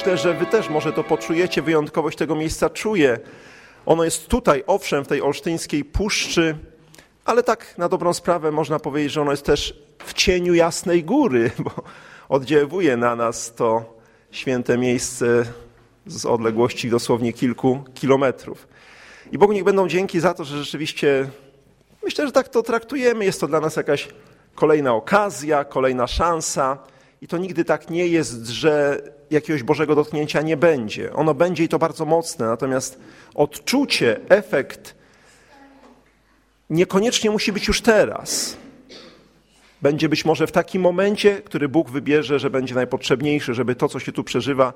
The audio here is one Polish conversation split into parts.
myślę, że wy też może to poczujecie, wyjątkowość tego miejsca czuję. Ono jest tutaj, owszem, w tej olsztyńskiej puszczy, ale tak na dobrą sprawę można powiedzieć, że ono jest też w cieniu Jasnej Góry, bo oddziałuje na nas to święte miejsce z odległości dosłownie kilku kilometrów. I Bogu niech będą dzięki za to, że rzeczywiście myślę, że tak to traktujemy. Jest to dla nas jakaś kolejna okazja, kolejna szansa. I to nigdy tak nie jest, że jakiegoś Bożego dotknięcia nie będzie. Ono będzie i to bardzo mocne, natomiast odczucie, efekt niekoniecznie musi być już teraz. Będzie być może w takim momencie, który Bóg wybierze, że będzie najpotrzebniejszy, żeby to, co się tu przeżywa,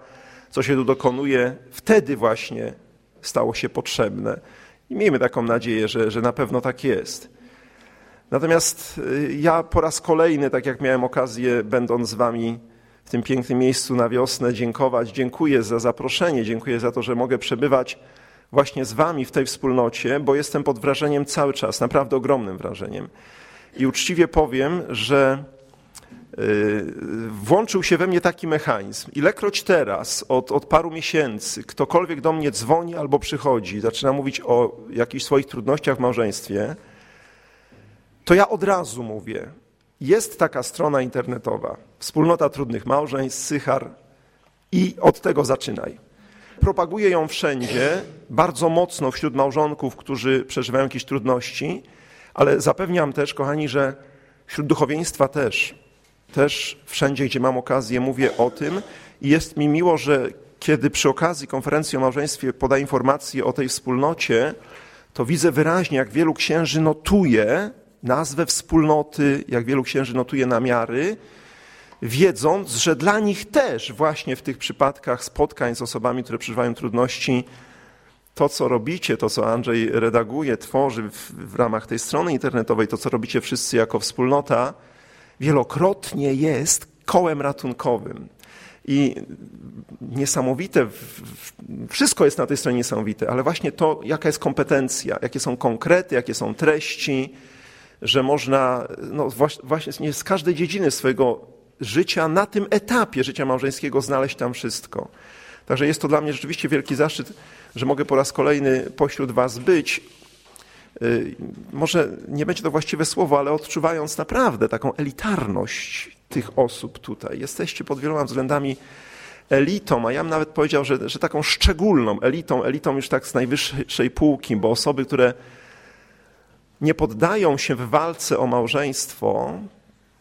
co się tu dokonuje, wtedy właśnie stało się potrzebne. I miejmy taką nadzieję, że, że na pewno tak jest. Natomiast y, ja po raz kolejny, tak jak miałem okazję, będąc z Wami w tym pięknym miejscu na wiosnę, dziękować. Dziękuję za zaproszenie, dziękuję za to, że mogę przebywać właśnie z Wami w tej wspólnocie, bo jestem pod wrażeniem cały czas, naprawdę ogromnym wrażeniem. I uczciwie powiem, że y, włączył się we mnie taki mechanizm. Ilekroć teraz, od, od paru miesięcy, ktokolwiek do mnie dzwoni albo przychodzi, zaczyna mówić o jakichś swoich trudnościach w małżeństwie, to ja od razu mówię, jest taka strona internetowa, Wspólnota Trudnych Małżeństw, Sychar i od tego zaczynaj. Propaguję ją wszędzie, bardzo mocno wśród małżonków, którzy przeżywają jakieś trudności, ale zapewniam też, kochani, że wśród duchowieństwa też, też wszędzie, gdzie mam okazję, mówię o tym i jest mi miło, że kiedy przy okazji konferencji o małżeństwie podaję informacje o tej wspólnocie, to widzę wyraźnie, jak wielu księży notuje nazwę wspólnoty, jak wielu księży notuje namiary, wiedząc, że dla nich też właśnie w tych przypadkach spotkań z osobami, które przeżywają trudności, to, co robicie, to, co Andrzej redaguje, tworzy w, w, ramach tej strony internetowej, to, co robicie wszyscy jako wspólnota, wielokrotnie jest kołem ratunkowym. I niesamowite, wszystko jest na tej stronie niesamowite, ale właśnie to, jaka jest kompetencja, jakie są konkrety, jakie są treści, że można no, właśnie z każdej dziedziny swojego życia na tym etapie życia małżeńskiego znaleźć tam wszystko. Także jest to dla mnie rzeczywiście wielki zaszczyt, że mogę po raz kolejny pośród Was być. Y, może nie będzie to właściwe słowo, ale odczuwając naprawdę taką elitarność tych osób tutaj. Jesteście pod wieloma względami elitą, a ja bym nawet powiedział, że, że taką szczególną elitą, elitą już tak z najwyższej półki, bo osoby, które nie poddają się w walce o małżeństwo,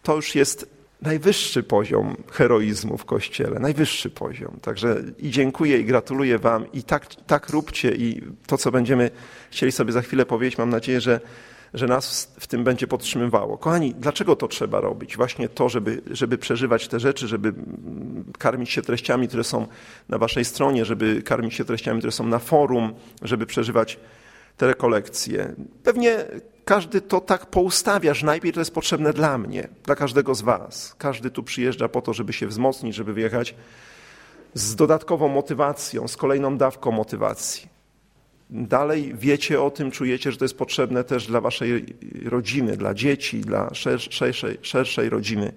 to już jest najwyższy poziom heroizmu w Kościele, najwyższy poziom. Także i dziękuję i gratuluję Wam i tak, tak róbcie i to, co będziemy chcieli sobie za chwilę powiedzieć, mam nadzieję, że, że nas w tym będzie podtrzymywało. Kochani, dlaczego to trzeba robić? Właśnie to, żeby, żeby przeżywać te rzeczy, żeby karmić się treściami, które są na Waszej stronie, żeby karmić się treściami, które są na forum, żeby przeżywać te rekolekcje. Pewnie każdy to tak poustawia, że najpierw to jest potrzebne dla mnie, dla każdego z Was. Każdy tu przyjeżdża po to, żeby się wzmocnić, żeby wyjechać z dodatkową motywacją, z kolejną dawką motywacji. Dalej wiecie o tym, czujecie, że to jest potrzebne też dla Waszej rodziny, dla dzieci, dla szerszej, szerszej rodziny.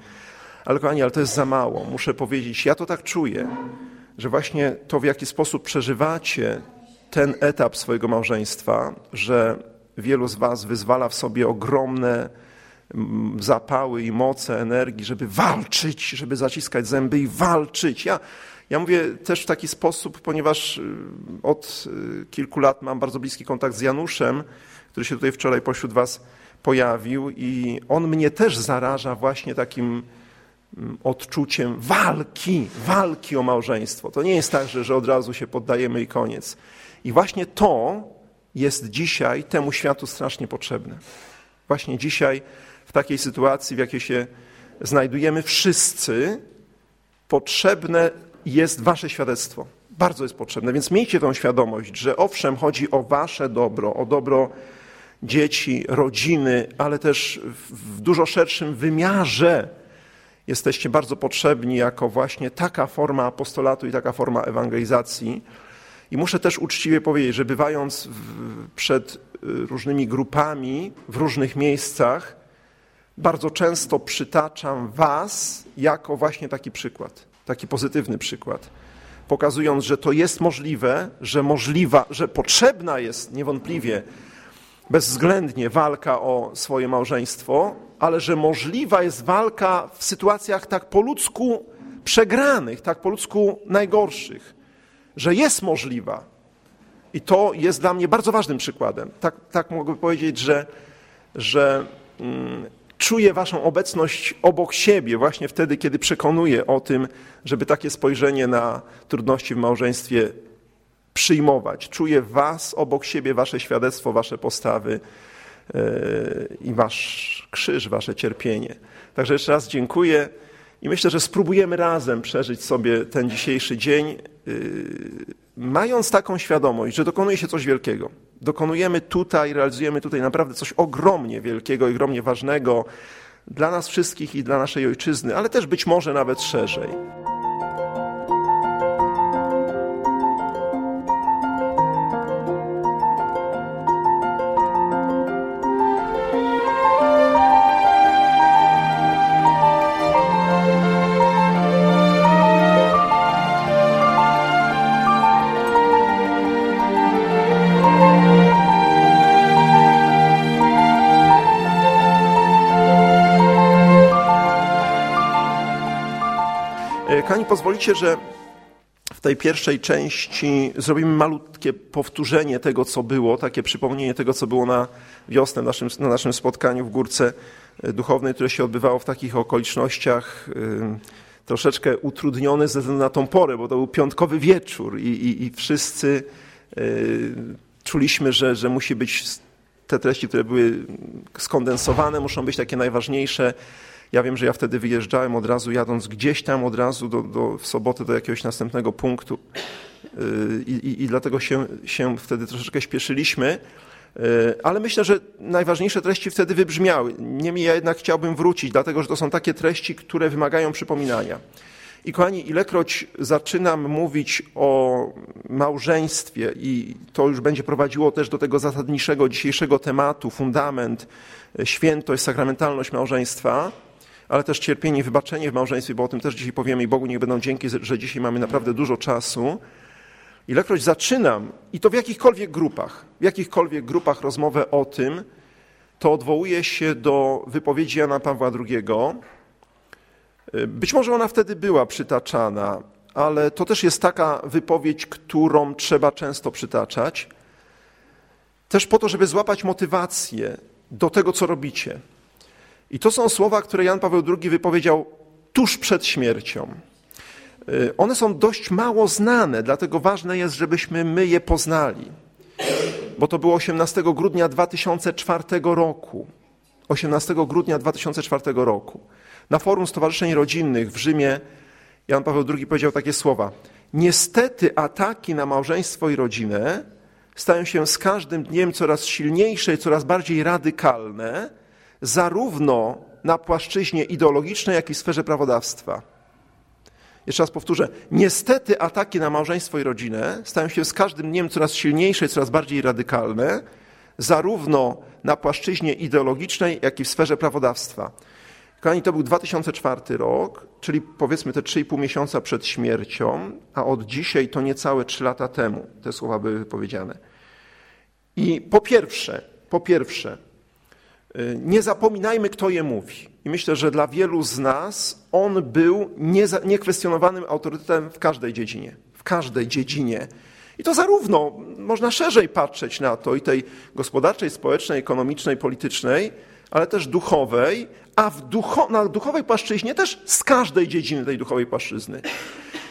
Ale kochani, ale to jest za mało. Muszę powiedzieć, ja to tak czuję, że właśnie to, w jaki sposób przeżywacie ten etap swojego małżeństwa, że wielu z Was wyzwala w sobie ogromne mm, zapały i moce, energii, żeby walczyć, żeby zaciskać zęby i walczyć. Ja, ja mówię też w taki sposób, ponieważ y, od y, kilku lat mam bardzo bliski kontakt z Januszem, który się tutaj wczoraj pośród Was pojawił i on mnie też zaraża właśnie takim mm, odczuciem walki, walki o małżeństwo. To nie jest tak, że, że od razu się poddajemy i koniec. I właśnie to jest dzisiaj temu światu strasznie potrzebne. Właśnie dzisiaj, w takiej sytuacji, w jakiej się znajdujemy wszyscy, potrzebne jest Wasze świadectwo. Bardzo jest potrzebne, więc miejcie tą świadomość, że owszem, chodzi o Wasze dobro, o dobro dzieci, rodziny, ale też w dużo szerszym wymiarze jesteście bardzo potrzebni jako właśnie taka forma apostolatu i taka forma ewangelizacji i muszę też uczciwie powiedzieć, że bywając w, przed y, różnymi grupami w różnych miejscach, bardzo często przytaczam Was jako właśnie taki przykład, taki pozytywny przykład. pokazując, że to jest możliwe, że możliwa, że potrzebna jest niewątpliwie bezwzględnie walka o swoje małżeństwo, ale że możliwa jest walka w sytuacjach tak po ludzku przegranych, tak po ludzku najgorszych, że jest możliwa. I to jest dla mnie bardzo ważnym przykładem. Tak, tak mogę powiedzieć, że, że mm, czuję Waszą obecność obok siebie właśnie wtedy, kiedy przekonuję o tym, żeby takie spojrzenie na trudności w małżeństwie przyjmować. Czuję Was obok siebie, Wasze świadectwo, Wasze postawy yy, i Wasz krzyż, Wasze cierpienie. Także jeszcze raz dziękuję i myślę, że spróbujemy razem przeżyć sobie ten dzisiejszy dzień, yy, mając taką świadomość, że dokonuje się coś wielkiego. Dokonujemy tutaj, realizujemy tutaj naprawdę coś ogromnie wielkiego i ogromnie ważnego dla nas wszystkich i dla naszej ojczyzny, ale też być może nawet szerzej. Kochani, pozwolicie, że w tej pierwszej części zrobimy malutkie powtórzenie tego, co było, takie przypomnienie tego, co było na wiosnę naszym, na naszym spotkaniu w Górce Duchownej, które się odbywało w takich okolicznościach troszeczkę utrudnione ze względu na tą porę, bo to był piątkowy wieczór i, i, i wszyscy czuliśmy, że, że musi być te treści, które były skondensowane, muszą być takie najważniejsze. Ja wiem, że ja wtedy wyjeżdżałem od razu, jadąc gdzieś tam od razu do, do, w sobotę do jakiegoś następnego punktu yy, i, i dlatego się, się wtedy troszeczkę śpieszyliśmy. Yy, ale myślę, że najważniejsze treści wtedy wybrzmiały. Niemniej ja jednak chciałbym wrócić, dlatego że to są takie treści, które wymagają przypominania. I kochani, ilekroć zaczynam mówić o małżeństwie i to już będzie prowadziło też do tego zasadniczego dzisiejszego tematu, fundament, świętość, sakramentalność małżeństwa, ale też cierpienie i wybaczenie w małżeństwie, bo o tym też dzisiaj powiemy i Bogu niech będą dzięki, że dzisiaj mamy naprawdę dużo czasu. Ilekroć zaczynam, i to w jakichkolwiek grupach, w jakichkolwiek grupach rozmowę o tym, to odwołuję się do wypowiedzi Jana Pawła II. Być może ona wtedy była przytaczana, ale to też jest taka wypowiedź, którą trzeba często przytaczać, też po to, żeby złapać motywację do tego, co robicie. I to są słowa, które Jan Paweł II wypowiedział tuż przed śmiercią. Y, one są dość mało znane, dlatego ważne jest, żebyśmy my je poznali. Bo to było 18 grudnia 2004 roku. 18 grudnia 2004 roku. Na forum Stowarzyszeń Rodzinnych w Rzymie Jan Paweł II powiedział takie słowa. Niestety ataki na małżeństwo i rodzinę stają się z każdym dniem coraz silniejsze i coraz bardziej radykalne, zarówno na płaszczyźnie ideologicznej, jak i w sferze prawodawstwa. Jeszcze raz powtórzę. Niestety ataki na małżeństwo i rodzinę stają się z każdym dniem coraz silniejsze coraz bardziej radykalne, zarówno na płaszczyźnie ideologicznej, jak i w sferze prawodawstwa. Kochani, to był 2004 rok, czyli powiedzmy te 3,5 miesiąca przed śmiercią, a od dzisiaj to niecałe 3 lata temu te słowa były wypowiedziane. I po pierwsze, po pierwsze, nie zapominajmy, kto je mówi. I myślę, że dla wielu z nas on był niekwestionowanym autorytetem w każdej dziedzinie. W każdej dziedzinie. I to zarówno można szerzej patrzeć na to i tej gospodarczej, społecznej, ekonomicznej, politycznej, ale też duchowej, a w ducho, na duchowej płaszczyźnie też z każdej dziedziny tej duchowej płaszczyzny.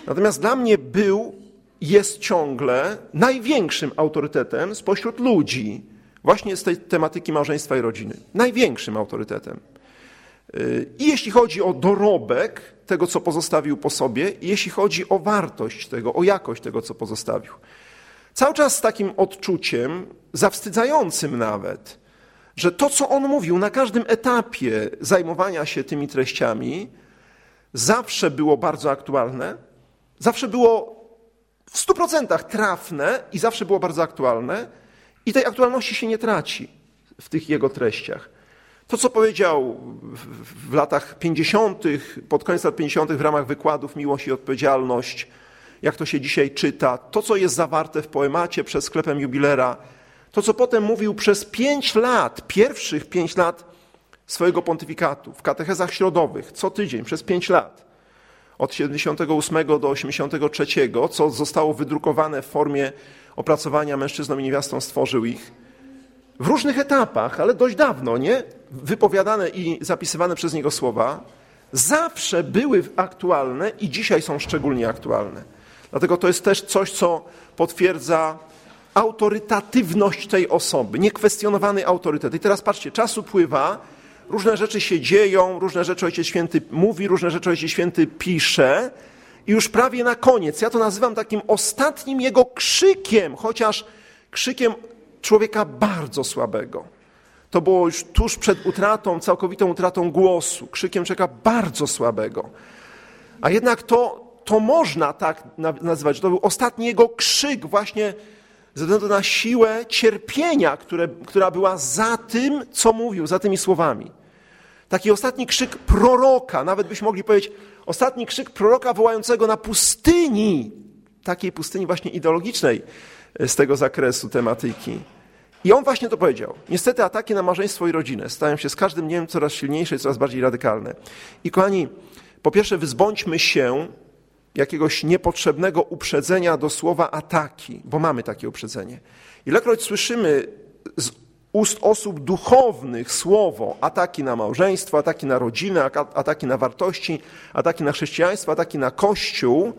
Natomiast dla mnie był, jest ciągle największym autorytetem spośród ludzi, właśnie z tej tematyki małżeństwa i rodziny. Największym autorytetem. Y, I jeśli chodzi o dorobek tego, co pozostawił po sobie, i jeśli chodzi o wartość tego, o jakość tego, co pozostawił. Cały czas z takim odczuciem, zawstydzającym nawet, że to, co on mówił na każdym etapie zajmowania się tymi treściami, zawsze było bardzo aktualne, zawsze było w stu procentach trafne i zawsze było bardzo aktualne i tej aktualności się nie traci w tych jego treściach. To, co powiedział w, latach 50., pod koniec lat 50., w ramach wykładów Miłość i Odpowiedzialność, jak to się dzisiaj czyta, to, co jest zawarte w poemacie przed sklepem jubilera, to, co potem mówił przez pięć lat, pierwszych pięć lat swojego pontyfikatu, w katechezach środowych, co tydzień, przez pięć lat, od 78 do 83, co zostało wydrukowane w formie opracowania mężczyznom i niewiastom, stworzył ich w różnych etapach, ale dość dawno, nie? Wypowiadane i zapisywane przez niego słowa zawsze były aktualne i dzisiaj są szczególnie aktualne. Dlatego to jest też coś, co potwierdza autorytatywność tej osoby, niekwestionowany autorytet. I teraz patrzcie, czas upływa, różne rzeczy się dzieją, różne rzeczy Ojciec Święty mówi, różne rzeczy Ojciec Święty pisze i już prawie na koniec, ja to nazywam takim ostatnim jego krzykiem, chociaż krzykiem człowieka bardzo słabego. To było już tuż przed utratą, całkowitą utratą głosu, krzykiem człowieka bardzo słabego. A jednak to, to można tak nazywać. To był ostatni jego krzyk właśnie ze względu na siłę cierpienia, które, która była za tym, co mówił, za tymi słowami. Taki ostatni krzyk proroka, nawet byśmy mogli powiedzieć, ostatni krzyk proroka wołającego na pustyni, takiej pustyni właśnie ideologicznej z tego zakresu tematyki. I on właśnie to powiedział. Niestety ataki na małżeństwo i rodzinę stają się z każdym dniem coraz silniejsze i coraz bardziej radykalne. I kochani, po pierwsze wyzbądźmy się jakiegoś niepotrzebnego uprzedzenia do słowa ataki, bo mamy takie uprzedzenie. Ilekroć słyszymy z ust osób duchownych słowo ataki na małżeństwo, ataki na rodzinę, ataki na wartości, ataki na chrześcijaństwo, ataki na Kościół,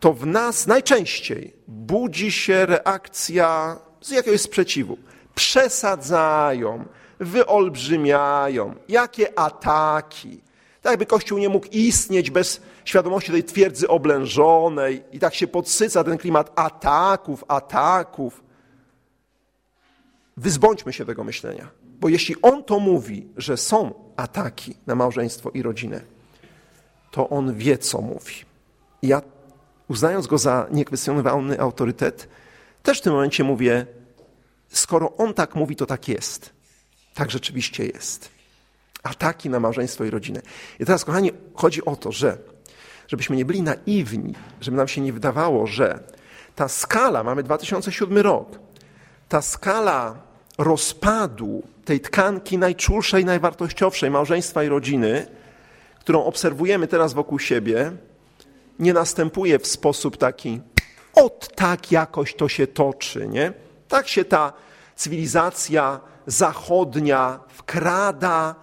to w nas najczęściej budzi się reakcja z jakiegoś sprzeciwu. Przesadzają, wyolbrzymiają. Jakie ataki. Tak jakby Kościół nie mógł istnieć bez świadomości tej twierdzy oblężonej i tak się podsyca ten klimat ataków, ataków. Wyzbądźmy się tego myślenia, bo jeśli on to mówi, że są ataki na małżeństwo i rodzinę, to on wie, co mówi. ja, uznając go za niekwestionowalny autorytet, też w tym momencie mówię, skoro on tak mówi, to tak jest. Tak rzeczywiście jest. Ataki na małżeństwo i rodzinę. I teraz, kochani, chodzi o to, że żebyśmy nie byli naiwni, żeby nam się nie wydawało, że ta skala, mamy 2007 rok, ta skala rozpadu tej tkanki najczulszej, najwartościowszej małżeństwa i rodziny, którą obserwujemy teraz wokół siebie, nie następuje w sposób taki, od tak jakoś to się toczy, nie? Tak się ta cywilizacja zachodnia wkrada,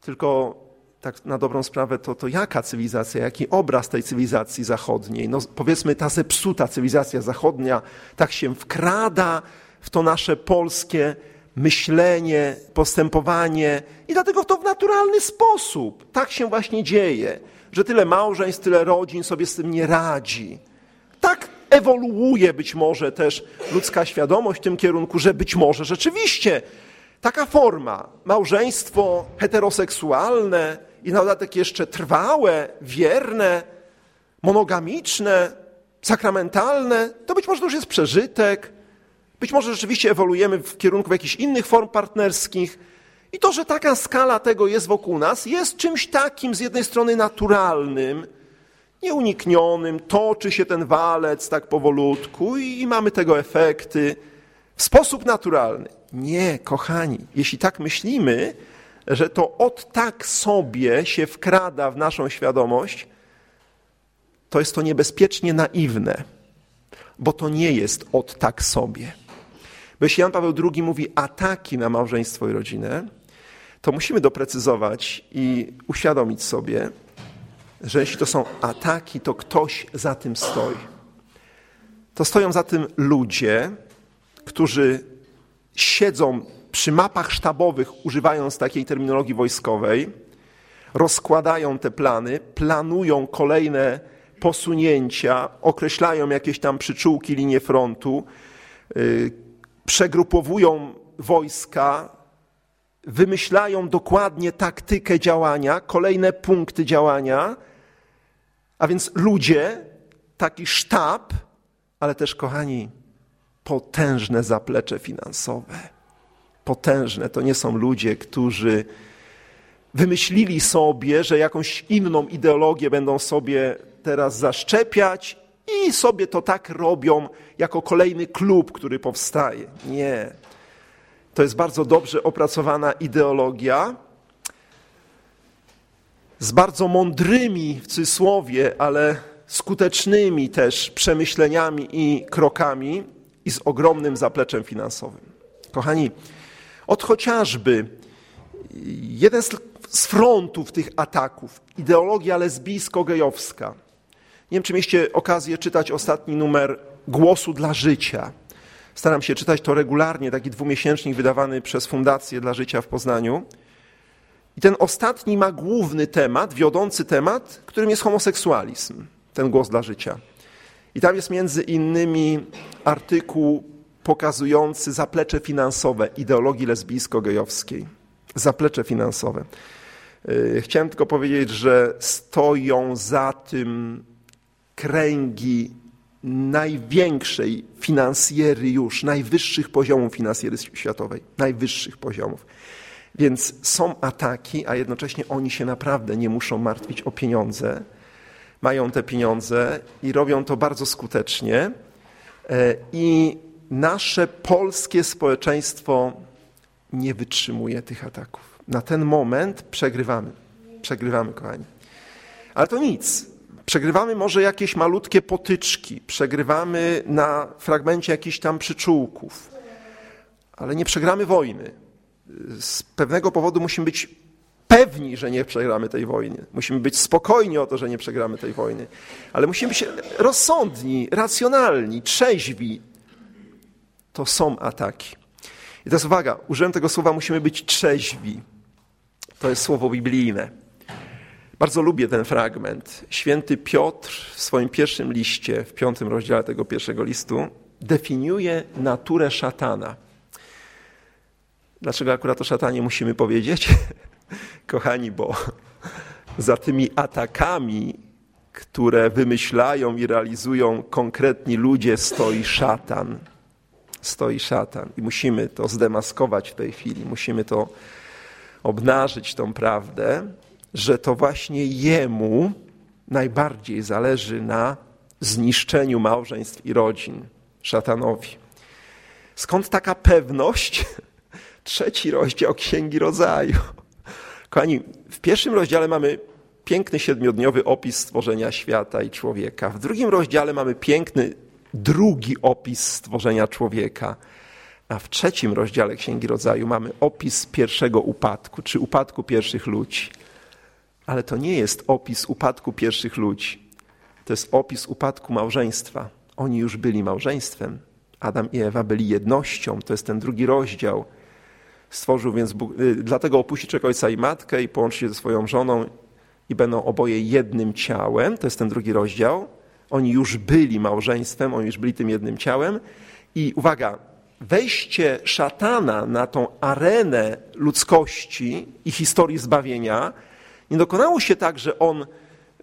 tylko tak na dobrą sprawę, to, to jaka cywilizacja, jaki obraz tej cywilizacji zachodniej? No, powiedzmy, ta zepsuta cywilizacja zachodnia tak się wkrada w to nasze polskie myślenie, postępowanie i dlatego to w naturalny sposób. Tak się właśnie dzieje, że tyle małżeństw, tyle rodzin sobie z tym nie radzi. Tak ewoluuje być może też ludzka świadomość w tym kierunku, że być może rzeczywiście taka forma, małżeństwo heteroseksualne i na dodatek jeszcze trwałe, wierne, monogamiczne, sakramentalne, to być może to już jest przeżytek, być może rzeczywiście ewoluujemy w kierunku jakichś innych form partnerskich. I to, że taka skala tego jest wokół nas, jest czymś takim z jednej strony naturalnym, nieuniknionym, toczy się ten walec tak powolutku i, i mamy tego efekty w sposób naturalny. Nie, kochani, jeśli tak myślimy, że to od tak sobie się wkrada w naszą świadomość, to jest to niebezpiecznie naiwne, bo to nie jest od tak sobie. Jeśli Jan Paweł II mówi ataki na małżeństwo i rodzinę, to musimy doprecyzować i uświadomić sobie, że jeśli to są ataki, to ktoś za tym stoi. To stoją za tym ludzie, którzy siedzą przy mapach sztabowych, używając takiej terminologii wojskowej, rozkładają te plany, planują kolejne posunięcia, określają jakieś tam przyczółki, linie frontu, yy, przegrupowują wojska, wymyślają dokładnie taktykę działania, kolejne punkty działania, a więc ludzie, taki sztab, ale też, kochani, potężne zaplecze finansowe. Potężne. To nie są ludzie, którzy wymyślili sobie, że jakąś inną ideologię będą sobie teraz zaszczepiać i sobie to tak robią jako kolejny klub, który powstaje. Nie. To jest bardzo dobrze opracowana ideologia z bardzo mądrymi w cudzysłowie, ale skutecznymi też przemyśleniami i krokami i z ogromnym zapleczem finansowym. Kochani, od chociażby jeden z frontów tych ataków, ideologia lesbijsko-gejowska. Nie wiem, czy mieliście okazję czytać ostatni numer Głosu dla Życia. Staram się czytać to regularnie, taki dwumiesięcznik wydawany przez Fundację dla Życia w Poznaniu. I ten ostatni ma główny temat, wiodący temat, którym jest homoseksualizm, ten głos dla życia. I tam jest między innymi artykuł pokazujący zaplecze finansowe ideologii lesbijsko-gejowskiej. Zaplecze finansowe. Yy, chciałem tylko powiedzieć, że stoją za tym kręgi największej finansjery już, najwyższych poziomów finansjery światowej, najwyższych poziomów. Więc są ataki, a jednocześnie oni się naprawdę nie muszą martwić o pieniądze. Mają te pieniądze i robią to bardzo skutecznie. E, I nasze polskie społeczeństwo nie wytrzymuje tych ataków. Na ten moment przegrywamy. Przegrywamy, kochani. Ale to nic. Przegrywamy może jakieś malutkie potyczki, przegrywamy na fragmencie jakichś tam przyczółków, ale nie przegramy wojny. Z pewnego powodu musimy być pewni, że nie przegramy tej wojny. Musimy być spokojni o to, że nie przegramy tej wojny. Ale musimy być rozsądni, racjonalni, trzeźwi. To są ataki. I teraz uwaga, użyłem tego słowa, musimy być trzeźwi. To jest słowo biblijne. Bardzo lubię ten fragment. Święty Piotr w swoim pierwszym liście, w piątym rozdziale tego pierwszego listu, definiuje naturę szatana. Dlaczego akurat o szatanie musimy powiedzieć? Kochani, bo za tymi atakami, które wymyślają i realizują konkretni ludzie, stoi szatan. Stoi szatan. I musimy to zdemaskować w tej chwili, musimy to obnażyć, tą prawdę że to właśnie jemu najbardziej zależy na zniszczeniu małżeństw i rodzin, szatanowi. Skąd taka pewność? Trzeci rozdział Księgi Rodzaju. Kochani, w pierwszym rozdziale mamy piękny siedmiodniowy opis stworzenia świata i człowieka. W drugim rozdziale mamy piękny drugi opis stworzenia człowieka. A w trzecim rozdziale Księgi Rodzaju mamy opis pierwszego upadku, czy upadku pierwszych ludzi. Ale to nie jest opis upadku pierwszych ludzi. To jest opis upadku małżeństwa. Oni już byli małżeństwem. Adam i Ewa byli jednością. To jest ten drugi rozdział. Stworzył więc Bóg, y, dlatego opuści czego ojca i matkę i połączy się ze swoją żoną i będą oboje jednym ciałem. To jest ten drugi rozdział. Oni już byli małżeństwem, oni już byli tym jednym ciałem. I uwaga, wejście szatana na tą arenę ludzkości i historii zbawienia nie dokonało się tak, że on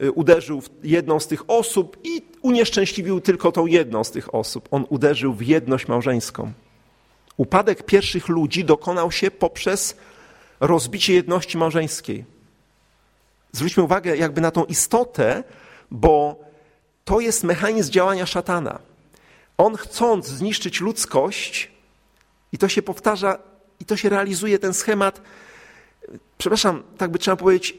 y, uderzył w jedną z tych osób i unieszczęśliwił tylko tą jedną z tych osób. On uderzył w jedność małżeńską. Upadek pierwszych ludzi dokonał się poprzez rozbicie jedności małżeńskiej. Zwróćmy uwagę jakby na tą istotę, bo to jest mechanizm działania szatana. On chcąc zniszczyć ludzkość, i to się powtarza, i to się realizuje ten schemat, przepraszam, tak by trzeba powiedzieć,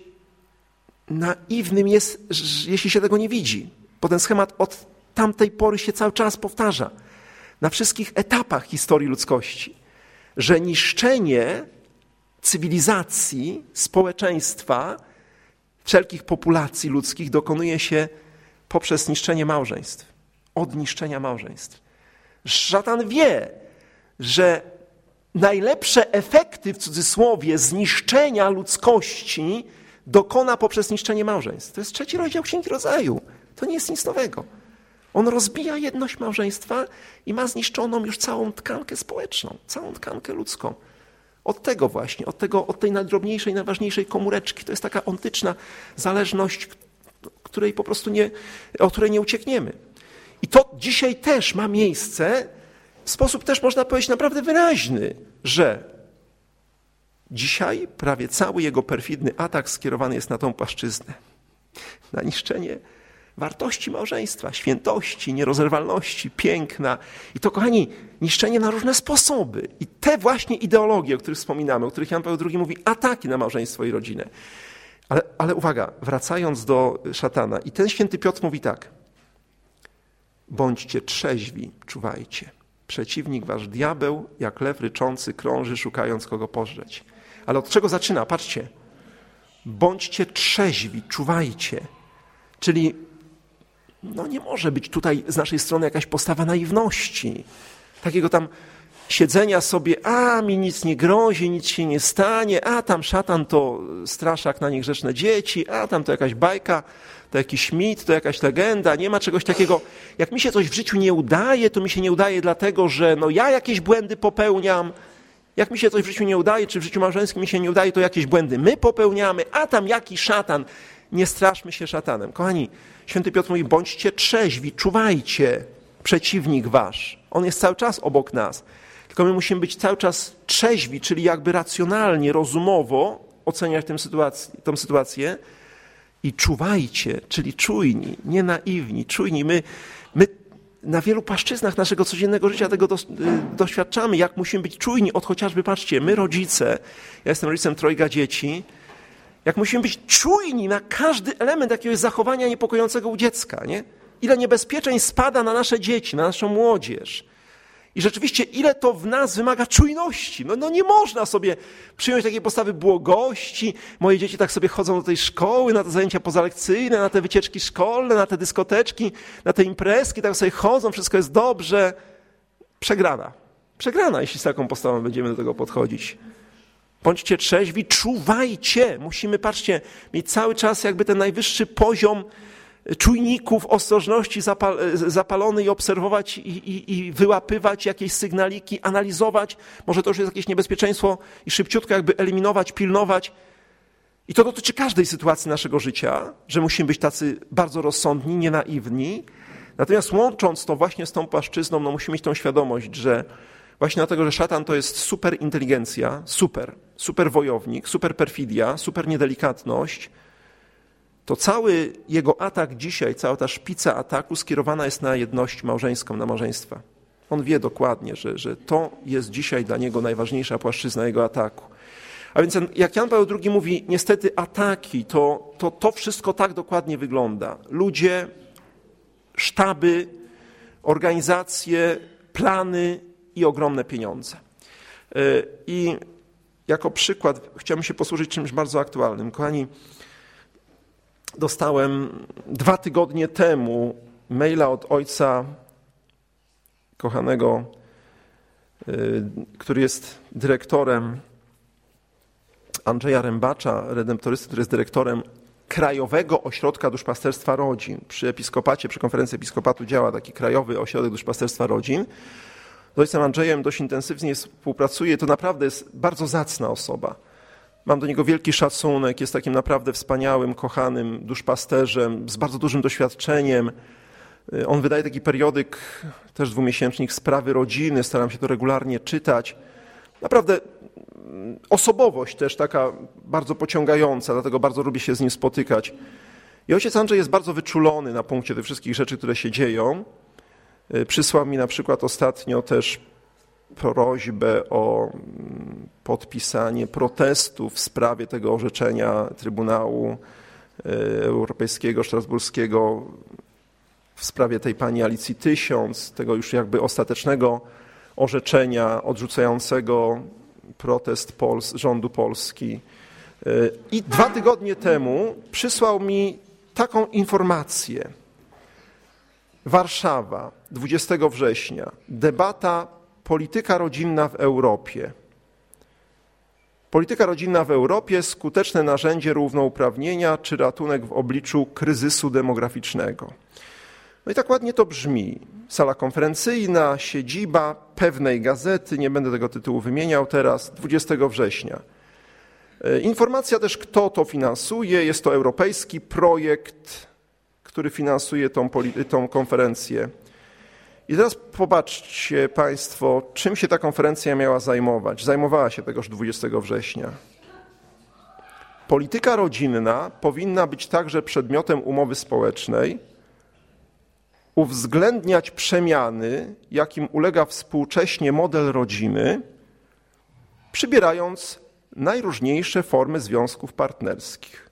naiwnym jest, jeśli się tego nie widzi, bo ten schemat od tamtej pory się cały czas powtarza. Na wszystkich etapach historii ludzkości, że niszczenie cywilizacji, społeczeństwa, wszelkich populacji ludzkich dokonuje się poprzez niszczenie małżeństw, od niszczenia małżeństw. Szatan wie, że najlepsze efekty w cudzysłowie zniszczenia ludzkości dokona poprzez niszczenie małżeństw. To jest trzeci rozdział Księgi Rodzaju. To nie jest nic nowego. On rozbija jedność małżeństwa i ma zniszczoną już całą tkankę społeczną, całą tkankę ludzką. Od tego właśnie, od, tego, od tej najdrobniejszej, najważniejszej komóreczki. To jest taka ontyczna zależność, której po prostu nie, od której nie uciekniemy. I to dzisiaj też ma miejsce w sposób też można powiedzieć naprawdę wyraźny, że Dzisiaj prawie cały jego perfidny atak skierowany jest na tą płaszczyznę, na niszczenie wartości małżeństwa, świętości, nierozerwalności, piękna. I to, kochani, niszczenie na różne sposoby. I te właśnie ideologie, o których wspominamy, o których Jan Paweł II mówi, ataki na małżeństwo i rodzinę. Ale, ale uwaga, wracając do szatana. I ten święty Piotr mówi tak. Bądźcie trzeźwi, czuwajcie. Przeciwnik wasz diabeł, jak lew ryczący, krąży, szukając kogo pożreć. Ale od czego zaczyna? Patrzcie. Bądźcie trzeźwi, czuwajcie. Czyli no nie może być tutaj z naszej strony jakaś postawa naiwności. Takiego tam siedzenia sobie, a mi nic nie grozi, nic się nie stanie, a tam szatan to straszak na niegrzeczne dzieci, a tam to jakaś bajka, to jakiś mit, to jakaś legenda, nie ma czegoś takiego. Jak mi się coś w życiu nie udaje, to mi się nie udaje dlatego, że no ja jakieś błędy popełniam. Jak mi się coś w życiu nie udaje, czy w życiu małżeńskim mi się nie udaje, to jakieś błędy my popełniamy, a tam jaki szatan. Nie straszmy się szatanem. Kochani, święty Piotr mówi, bądźcie trzeźwi, czuwajcie, przeciwnik wasz. On jest cały czas obok nas. Tylko my musimy być cały czas trzeźwi, czyli jakby racjonalnie, rozumowo oceniać tę sytuację, tę sytuację i czuwajcie, czyli czujni, nie naiwni, czujni. My na wielu płaszczyznach naszego codziennego życia tego do, y, doświadczamy, jak musimy być czujni od chociażby, patrzcie, my rodzice, ja jestem rodzicem trojga dzieci, jak musimy być czujni na każdy element jakiegoś zachowania niepokojącego u dziecka, nie? Ile niebezpieczeń spada na nasze dzieci, na naszą młodzież. I rzeczywiście, ile to w nas wymaga czujności. No, no nie można sobie przyjąć takiej postawy błogości. Moje dzieci tak sobie chodzą do tej szkoły, na te zajęcia pozalekcyjne, na te wycieczki szkolne, na te dyskoteczki, na te imprezki, tak sobie chodzą, wszystko jest dobrze. Przegrana. Przegrana, jeśli z taką postawą będziemy do tego podchodzić. Bądźcie trzeźwi, czuwajcie. Musimy, patrzcie, mieć cały czas jakby ten najwyższy poziom czujników ostrożności zapal, zapalony i obserwować i, i, i, wyłapywać jakieś sygnaliki, analizować. Może to już jest jakieś niebezpieczeństwo i szybciutko jakby eliminować, pilnować. I to dotyczy każdej sytuacji naszego życia, że musimy być tacy bardzo rozsądni, nienaiwni. Natomiast łącząc to właśnie z tą płaszczyzną, no musimy mieć tą świadomość, że właśnie dlatego, że szatan to jest super inteligencja, super, super wojownik, super perfidia, super niedelikatność, to cały jego atak dzisiaj, cała ta szpica ataku skierowana jest na jedność małżeńską, na małżeństwa. On wie dokładnie, że, że to jest dzisiaj dla niego najważniejsza płaszczyzna jego ataku. A więc jak Jan Paweł II mówi, niestety ataki, to, to to wszystko tak dokładnie wygląda. Ludzie, sztaby, organizacje, plany i ogromne pieniądze. E, I jako przykład chciałbym się posłużyć czymś bardzo aktualnym. Kochani, dostałem dwa tygodnie temu maila od ojca kochanego, y, który jest dyrektorem Andrzeja Rębacza, redemptorysty, który jest dyrektorem Krajowego Ośrodka Duszpasterstwa Rodzin. Przy episkopacie, przy konferencji episkopatu działa taki Krajowy Ośrodek Duszpasterstwa Rodzin. Z ojcem Andrzejem dość intensywnie współpracuję. To naprawdę jest bardzo zacna osoba. Mam do niego wielki szacunek, jest takim naprawdę wspaniałym, kochanym duszpasterzem, z bardzo dużym doświadczeniem. Y, on wydaje taki periodyk, też dwumiesięcznik, sprawy rodziny, staram się to regularnie czytać. Naprawdę mm, osobowość też taka bardzo pociągająca, dlatego bardzo lubię się z nim spotykać. I ojciec Andrzej jest bardzo wyczulony na punkcie tych wszystkich rzeczy, które się dzieją. Y, przysłał mi na przykład ostatnio też prośbę o mm, podpisanie protestu w sprawie tego orzeczenia Trybunału e, Europejskiego, Strasburskiego w sprawie tej pani Alicji Tysiąc, tego już jakby ostatecznego orzeczenia odrzucającego protest Pols rządu Polski. E, I dwa tygodnie temu przysłał mi taką informację. Warszawa, 20 września. Debata polityka rodzinna w Europie. Polityka rodzinna w Europie skuteczne narzędzie równouprawnienia czy ratunek w obliczu kryzysu demograficznego. No i tak ładnie to brzmi. Sala konferencyjna, siedziba pewnej gazety, nie będę tego tytułu wymieniał teraz, 20 września. E, informacja też, kto to finansuje. Jest to europejski projekt, który finansuje tą, tą konferencję. I teraz popatrzcie Państwo, czym się ta konferencja miała zajmować. Zajmowała się tegoż 20 września. Polityka rodzinna powinna być także przedmiotem umowy społecznej, uwzględniać przemiany, jakim ulega współcześnie model rodziny, przybierając najróżniejsze formy związków partnerskich.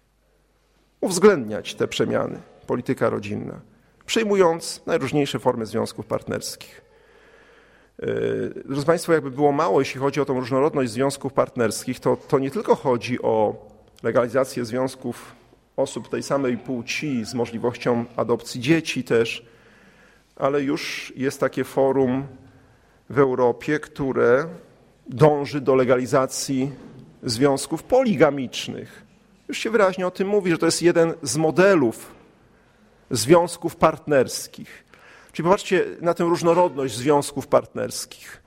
Uwzględniać te przemiany, polityka rodzinna, przyjmując najróżniejsze formy związków partnerskich. Yy, drodzy Państwo, jakby było mało, jeśli chodzi o tą różnorodność związków partnerskich, to, to nie tylko chodzi o legalizację związków osób tej samej płci z możliwością adopcji dzieci też, ale już jest takie forum w Europie, które dąży do legalizacji związków poligamicznych. Już się wyraźnie o tym mówi, że to jest jeden z modelów związków partnerskich. Czyli popatrzcie na tę różnorodność związków partnerskich.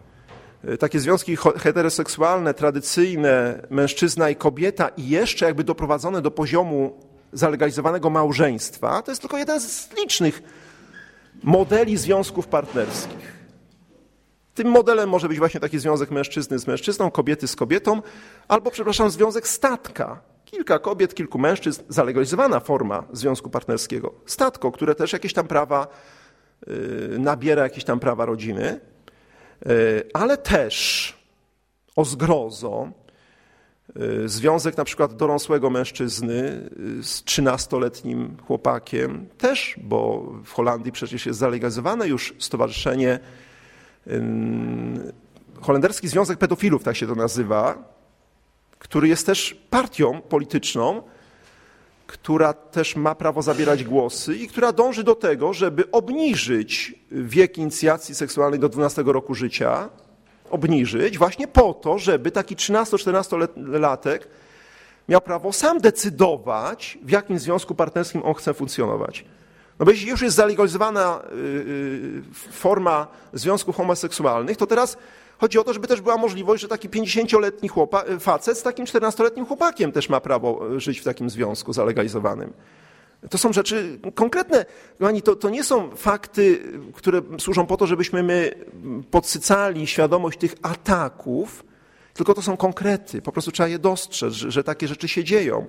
Takie związki heteroseksualne, tradycyjne, mężczyzna i kobieta i jeszcze jakby doprowadzone do poziomu zalegalizowanego małżeństwa, to jest tylko jeden z licznych modeli związków partnerskich. Tym modelem może być właśnie taki związek mężczyzny z mężczyzną, kobiety z kobietą, albo, przepraszam, związek statka. Kilka kobiet, kilku mężczyzn, zalegalizowana forma związku partnerskiego. Statko, które też jakieś tam prawa yy, nabiera, jakieś tam prawa rodziny, yy, ale też o zgrozo, yy, związek na przykład dorosłego mężczyzny z 13-letnim chłopakiem, też, bo w Holandii przecież jest zalegalizowane już stowarzyszenie Holenderski Związek Pedofilów, tak się to nazywa, który jest też partią polityczną, która też ma prawo zabierać głosy i która dąży do tego, żeby obniżyć wiek inicjacji seksualnej do 12 roku życia, obniżyć właśnie po to, żeby taki 13-14-latek miał prawo sam decydować, w jakim związku partnerskim on chce funkcjonować. No bo jeśli już jest zalegalizowana y, y, forma związków homoseksualnych, to teraz chodzi o to, żeby też była możliwość, że taki 50-letni y, facet z takim 14-letnim chłopakiem też ma prawo żyć w takim związku zalegalizowanym. To są rzeczy konkretne. Kochani, to, to nie są fakty, które służą po to, żebyśmy my podsycali świadomość tych ataków, tylko to są konkrety. Po prostu trzeba je dostrzec, że, że takie rzeczy się dzieją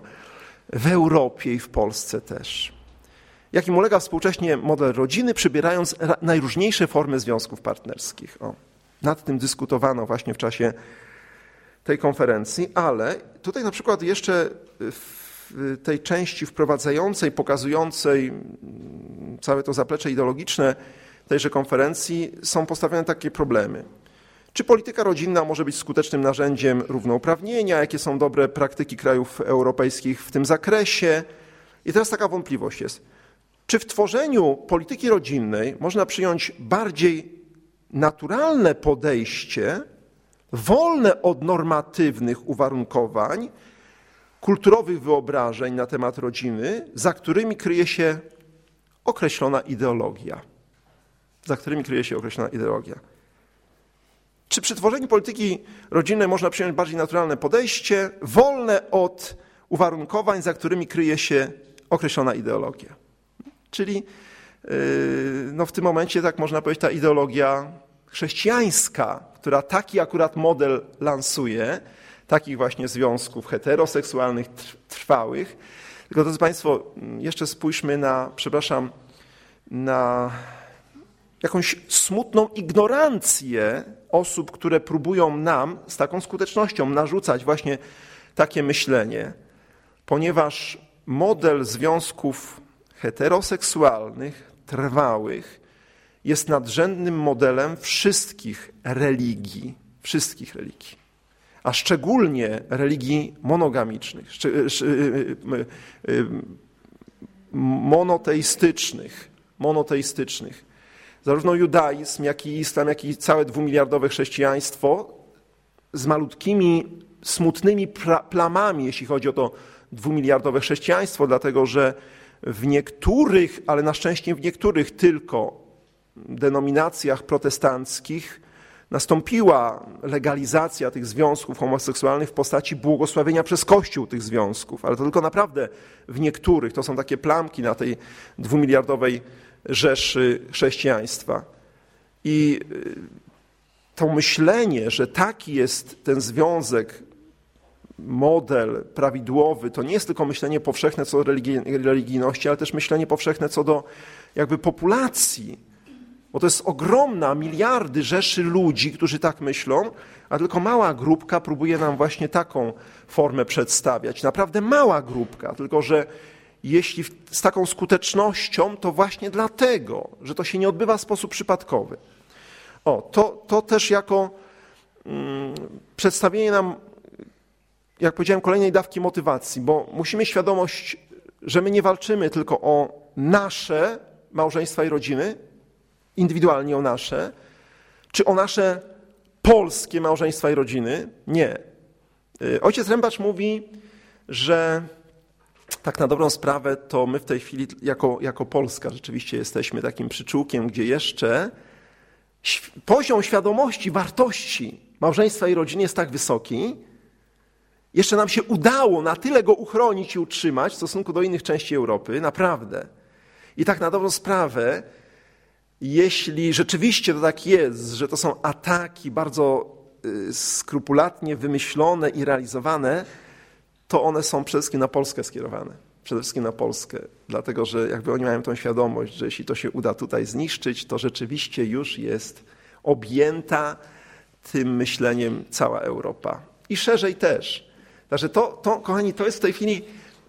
w Europie i w Polsce też jakim ulega współcześnie model rodziny, przybierając najróżniejsze formy związków partnerskich. O, nad tym dyskutowano właśnie w czasie tej konferencji, ale tutaj na przykład jeszcze w tej części wprowadzającej, pokazującej całe to zaplecze ideologiczne tejże konferencji są postawione takie problemy. Czy polityka rodzinna może być skutecznym narzędziem równouprawnienia? Jakie są dobre praktyki krajów europejskich w tym zakresie? I teraz taka wątpliwość jest. Czy w tworzeniu polityki rodzinnej można przyjąć bardziej naturalne podejście, wolne od normatywnych uwarunkowań, kulturowych wyobrażeń na temat rodziny, za którymi kryje się określona ideologia? Za którymi kryje się określona ideologia. Czy przy tworzeniu polityki rodzinnej można przyjąć bardziej naturalne podejście, wolne od uwarunkowań, za którymi kryje się określona ideologia? Czyli yy, no w tym momencie, tak można powiedzieć, ta ideologia chrześcijańska, która taki akurat model lansuje, takich właśnie związków heteroseksualnych, trwałych. Tylko, drodzy Państwo, jeszcze spójrzmy na, przepraszam, na jakąś smutną ignorancję osób, które próbują nam z taką skutecznością narzucać właśnie takie myślenie, ponieważ model związków heteroseksualnych, trwałych, jest nadrzędnym modelem wszystkich religii, wszystkich religii, a szczególnie religii monogamicznych, y, y, y, monoteistycznych, monoteistycznych. Zarówno judaizm, jak i islam, jak i całe dwumiliardowe chrześcijaństwo z malutkimi, smutnymi plamami, jeśli chodzi o to dwumiliardowe chrześcijaństwo, dlatego że w niektórych, ale na szczęście w niektórych tylko denominacjach protestanckich nastąpiła legalizacja tych związków homoseksualnych w postaci błogosławienia przez Kościół tych związków, ale to tylko naprawdę w niektórych. To są takie plamki na tej dwumiliardowej rzeszy chrześcijaństwa. I y, to myślenie, że taki jest ten związek model prawidłowy to nie jest tylko myślenie powszechne co do religijności, ale też myślenie powszechne co do jakby populacji. Bo to jest ogromna, miliardy rzeszy ludzi, którzy tak myślą, a tylko mała grupka próbuje nam właśnie taką formę przedstawiać. Naprawdę mała grupka, tylko że jeśli z taką skutecznością, to właśnie dlatego, że to się nie odbywa w sposób przypadkowy. O, to, to też jako mm, przedstawienie nam, jak powiedziałem, kolejnej dawki motywacji, bo musimy świadomość, że my nie walczymy tylko o nasze małżeństwa i rodziny, indywidualnie o nasze, czy o nasze polskie małżeństwa i rodziny. Nie. Y, ojciec Rębacz mówi, że tak na dobrą sprawę to my w tej chwili jako, jako Polska rzeczywiście jesteśmy takim przyczółkiem, gdzie jeszcze poziom świadomości, wartości małżeństwa i rodziny jest tak wysoki, jeszcze nam się udało na tyle go uchronić i utrzymać w stosunku do innych części Europy, naprawdę. I tak na dobrą sprawę, jeśli rzeczywiście to tak jest, że to są ataki bardzo y, skrupulatnie wymyślone i realizowane, to one są przede wszystkim na Polskę skierowane. Przede wszystkim na Polskę, dlatego że jakby oni mają tą świadomość, że jeśli to się uda tutaj zniszczyć, to rzeczywiście już jest objęta tym myśleniem cała Europa. I szerzej też. Także to, to kochani, to jest w tej chwili,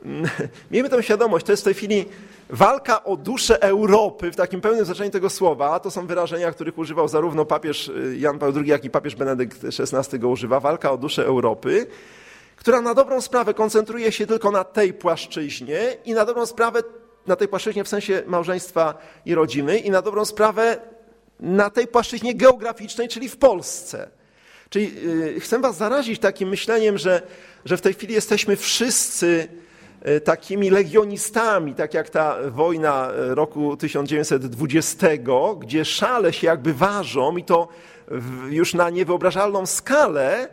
miejmy tę świadomość, to jest w tej chwili walka o duszę Europy w takim pełnym znaczeniu tego słowa. To są wyrażenia, których używał zarówno papież y, Jan Paweł II, jak i papież Benedykt XVI go używa. Walka o duszę Europy która na dobrą sprawę koncentruje się tylko na tej płaszczyźnie i na dobrą sprawę, na tej płaszczyźnie w sensie małżeństwa i rodziny i na dobrą sprawę na tej płaszczyźnie geograficznej, czyli w Polsce. Czyli yy, chcę was zarazić takim myśleniem, że, że w tej chwili jesteśmy wszyscy yy, takimi legionistami, tak jak ta wojna yy, roku 1920, gdzie szale się jakby ważą i to już na niewyobrażalną skalę,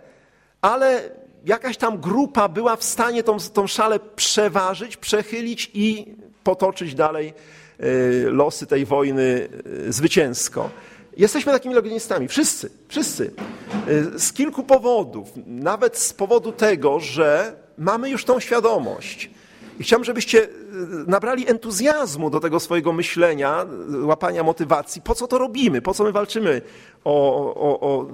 ale jakaś tam grupa była w stanie tą, tą szalę przeważyć, przechylić i potoczyć dalej y, losy tej wojny zwycięsko. Jesteśmy takimi legionistami, wszyscy, wszyscy. Y, z kilku powodów, nawet z powodu tego, że mamy już tą świadomość. I chciałbym, żebyście nabrali entuzjazmu do tego swojego myślenia, łapania motywacji. Po co to robimy? Po co my walczymy o, o, o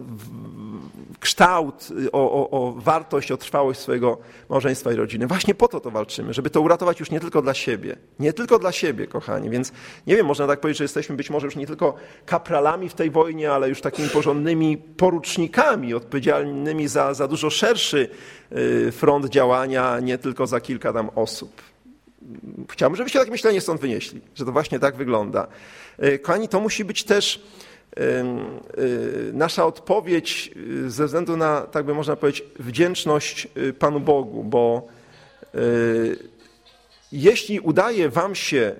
kształt, o, o, o, wartość, o trwałość swojego małżeństwa i rodziny. Właśnie po to to walczymy, żeby to uratować już nie tylko dla siebie. Nie tylko dla siebie, kochani. Więc nie wiem, można tak powiedzieć, że jesteśmy być może już nie tylko kapralami w tej wojnie, ale już takimi porządnymi porucznikami, odpowiedzialnymi za, za dużo szerszy y, front działania, nie tylko za kilka tam osób. Chciałbym, żebyście takie myślenie stąd wynieśli, że to właśnie tak wygląda. Y, kochani, to musi być też Y, nasza odpowiedź y, ze względu na, tak by można powiedzieć, wdzięczność y, Panu Bogu, bo jeśli udaje Wam się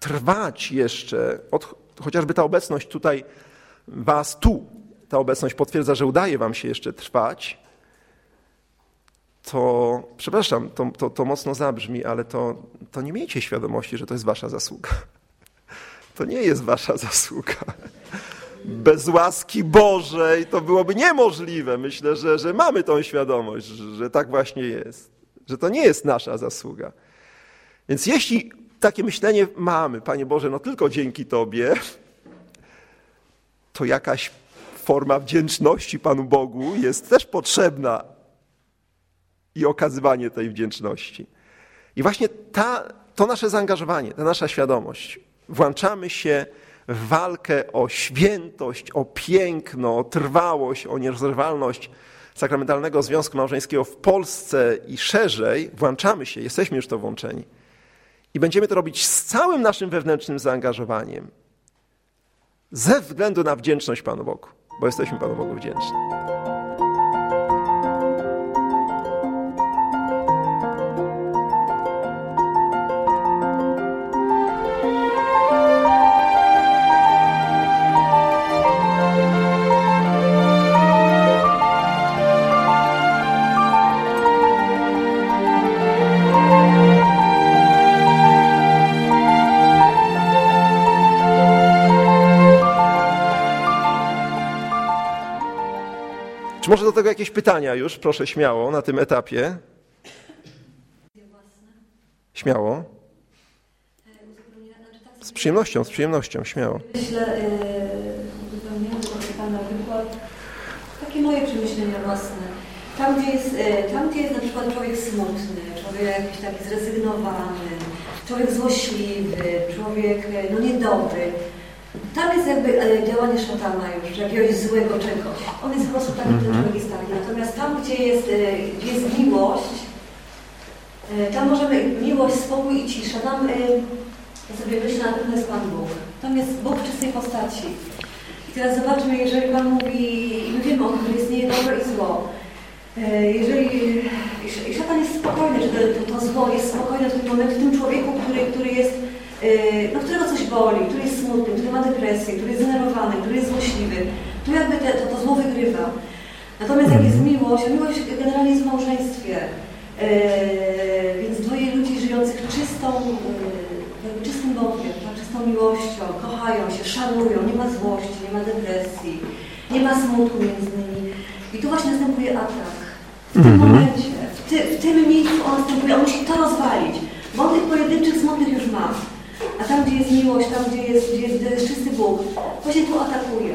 trwać jeszcze, od, chociażby ta obecność tutaj Was tu, ta obecność potwierdza, że udaje Wam się jeszcze trwać, to, przepraszam, to, to, to mocno zabrzmi, ale to, to nie miejcie świadomości, że to jest Wasza zasługa. To nie jest Wasza zasługa bez łaski Bożej to byłoby niemożliwe. Myślę, że, że mamy tą świadomość, że, tak właśnie jest, że to nie jest nasza zasługa. Więc jeśli takie myślenie mamy, Panie Boże, no tylko dzięki Tobie, to jakaś forma wdzięczności Panu Bogu jest też potrzebna i okazywanie tej wdzięczności. I właśnie ta, to nasze zaangażowanie, ta nasza świadomość, włączamy się walkę o świętość, o piękno, o trwałość, o nierozerwalność sakramentalnego związku małżeńskiego w Polsce i szerzej, włączamy się, jesteśmy już to włączeni. I będziemy to robić z całym naszym wewnętrznym zaangażowaniem, ze względu na wdzięczność Panu Bogu, bo jesteśmy Panu Bogu wdzięczni. Czy może do tego jakieś pytania już? Proszę śmiało na tym etapie. Śmiało. Z przyjemnością, z przyjemnością, śmiało. Myślę, trochę Pana wykład, takie moje przemyślenia własne. Tam gdzie, jest, yy, tam, gdzie jest na przykład człowiek smutny, człowiek jakiś taki zrezygnowany, człowiek złośliwy, człowiek yy, no, niedobry, tam jest jakby yy, działanie szatana już, jakiegoś złego czegoś. On jest po prostu taki, ten człowiek jest taki. Natomiast tam, gdzie jest, gdzie jest miłość, yy, tam możemy miłość, spokój i cisza. Tam, ja sobie myślę, na pewno jest Pan Bóg. Tam jest Bóg w czystej postaci. I teraz zobaczmy, jeżeli Pan mówi, my wiemy o tym, że istnieje dobro i zło. E, Jeżeli i szatan jest spokojny, że to, to zło jest spokojne w tym momencie, w tym człowieku, który, który jest, e, no, którego coś boli, który jest smutny, który ma depresję, który jest zdenerwowany, który jest złośliwy, tu jakby te, to, to zło wygrywa. Natomiast jak jest miłość, a miłość generalnie jest w małżeństwie, e, więc dwoje ludzi żyjących czystą, jakby czystym Bogiem, tak, czystą miłością, kochają się, szanują, nie ma złości, nie ma depresji, nie ma smutku między nimi. I tu właśnie następuje atak. W tym momencie, w, ty, w tym miejscu on następuje, on musi to rozwalić, bo on tych pojedynczych smutnych już ma. A tam, gdzie jest miłość, tam, gdzie jest, gdzie jest, gdzie jest czysty Bóg, właśnie tu atakuje.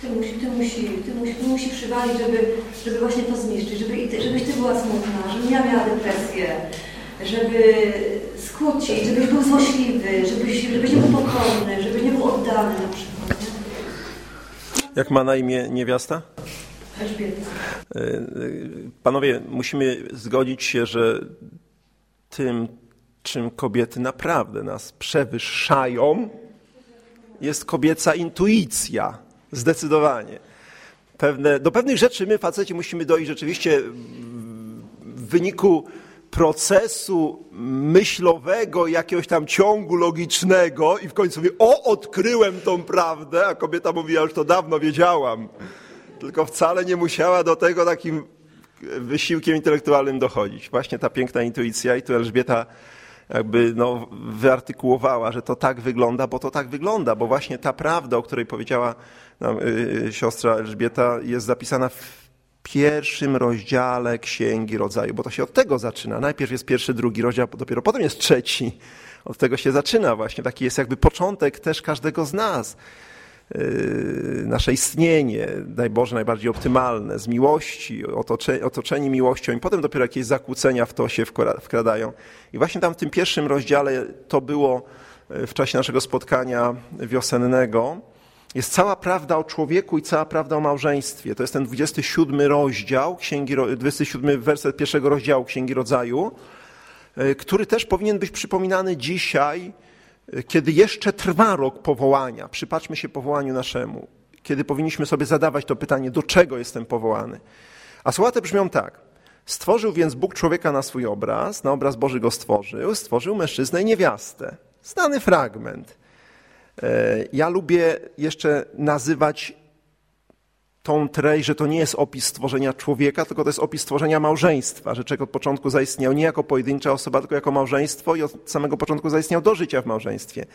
Ty musi, ty musi, ty musi, ty musi przywalić, żeby, żeby właśnie to zniszczyć, żeby, ty- żebyś ty była smutna, żebym ja miała depresję, żeby skłócić, żebyś był złośliwy, żebyś, żebyś nie był pokorny, żebyś nie był oddany na przykład. nie? Jak ma na imię niewiasta? Elżbieta. Y, y, Panowie, musimy zgodzić się, że tym, czym kobiety naprawdę nas przewyższają, jest kobieca intuicja. Zdecydowanie. Pewne, do pewnych rzeczy my, faceci, musimy dojść rzeczywiście w wyniku procesu myślowego, jakiegoś tam ciągu logicznego i w końcu mówi, o, odkryłem tą prawdę, a kobieta mówi, ja już to dawno wiedziałam. Tylko wcale nie musiała do tego takim wysiłkiem intelektualnym dochodzić. Właśnie ta piękna intuicja i tu Elżbieta jakby no, wyartykułowała, że to tak wygląda, bo to tak wygląda, bo właśnie ta prawda, o której powiedziała nam y, siostra Elżbieta, jest zapisana w pierwszym rozdziale Księgi Rodzaju, bo to się od tego zaczyna. Najpierw jest pierwszy, drugi rozdział, dopiero potem jest trzeci. Od tego się zaczyna właśnie. Taki jest jakby początek też każdego z nas. Yy, nasze istnienie, daj Boże, najbardziej optymalne, z miłości, otocze, otoczeni miłością i potem dopiero jakieś zakłócenia w to się wkra- wkradają. I właśnie tam w tym pierwszym rozdziale to było yy, w czasie naszego spotkania wiosennego. Jest cała prawda o człowieku i cała prawda o małżeństwie. To jest ten 27 rozdział, księgi, Ro- 27 werset pierwszego rozdziału Księgi Rodzaju, yy, który też powinien być przypominany dzisiaj, kiedy jeszcze trwa rok powołania, przypatrzmy się powołaniu naszemu, kiedy powinniśmy sobie zadawać to pytanie, do czego jestem powołany. A słowa te brzmią tak. Stworzył więc Bóg człowieka na swój obraz, na obraz Boży go stworzył, stworzył mężczyznę i niewiastę. Znany fragment. E, Ja lubię jeszcze nazywać tą treść, że to nie jest opis stworzenia człowieka, tylko to jest opis stworzenia małżeństwa, że człowiek od początku zaistniał nie jako pojedyncza osoba, tylko jako małżeństwo i od samego początku zaistniał do życia w małżeństwie.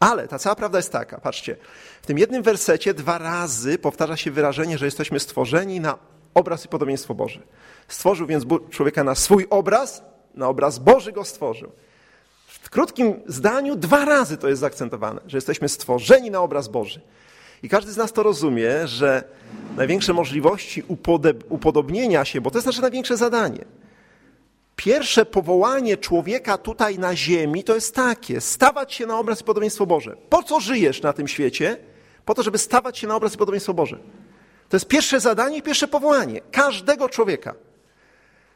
Ale ta cała prawda jest taka, patrzcie, w tym jednym wersecie dwa razy powtarza się wyrażenie, że jesteśmy stworzeni na obraz i podobieństwo Boże. Stworzył więc człowieka na swój obraz, na obraz Boży go stworzył. W krótkim zdaniu dwa razy to jest zaakcentowane, że jesteśmy stworzeni na obraz Boży. I każdy z nas to rozumie, że największe możliwości upodobnienia się, bo to jest nasze największe zadanie. Pierwsze powołanie człowieka tutaj na ziemi to jest takie: stawać się na obraz i podobieństwo Boże. Po co żyjesz na tym świecie? Po to, żeby stawać się na obraz i podobieństwo Boże. To jest pierwsze zadanie i pierwsze powołanie każdego człowieka.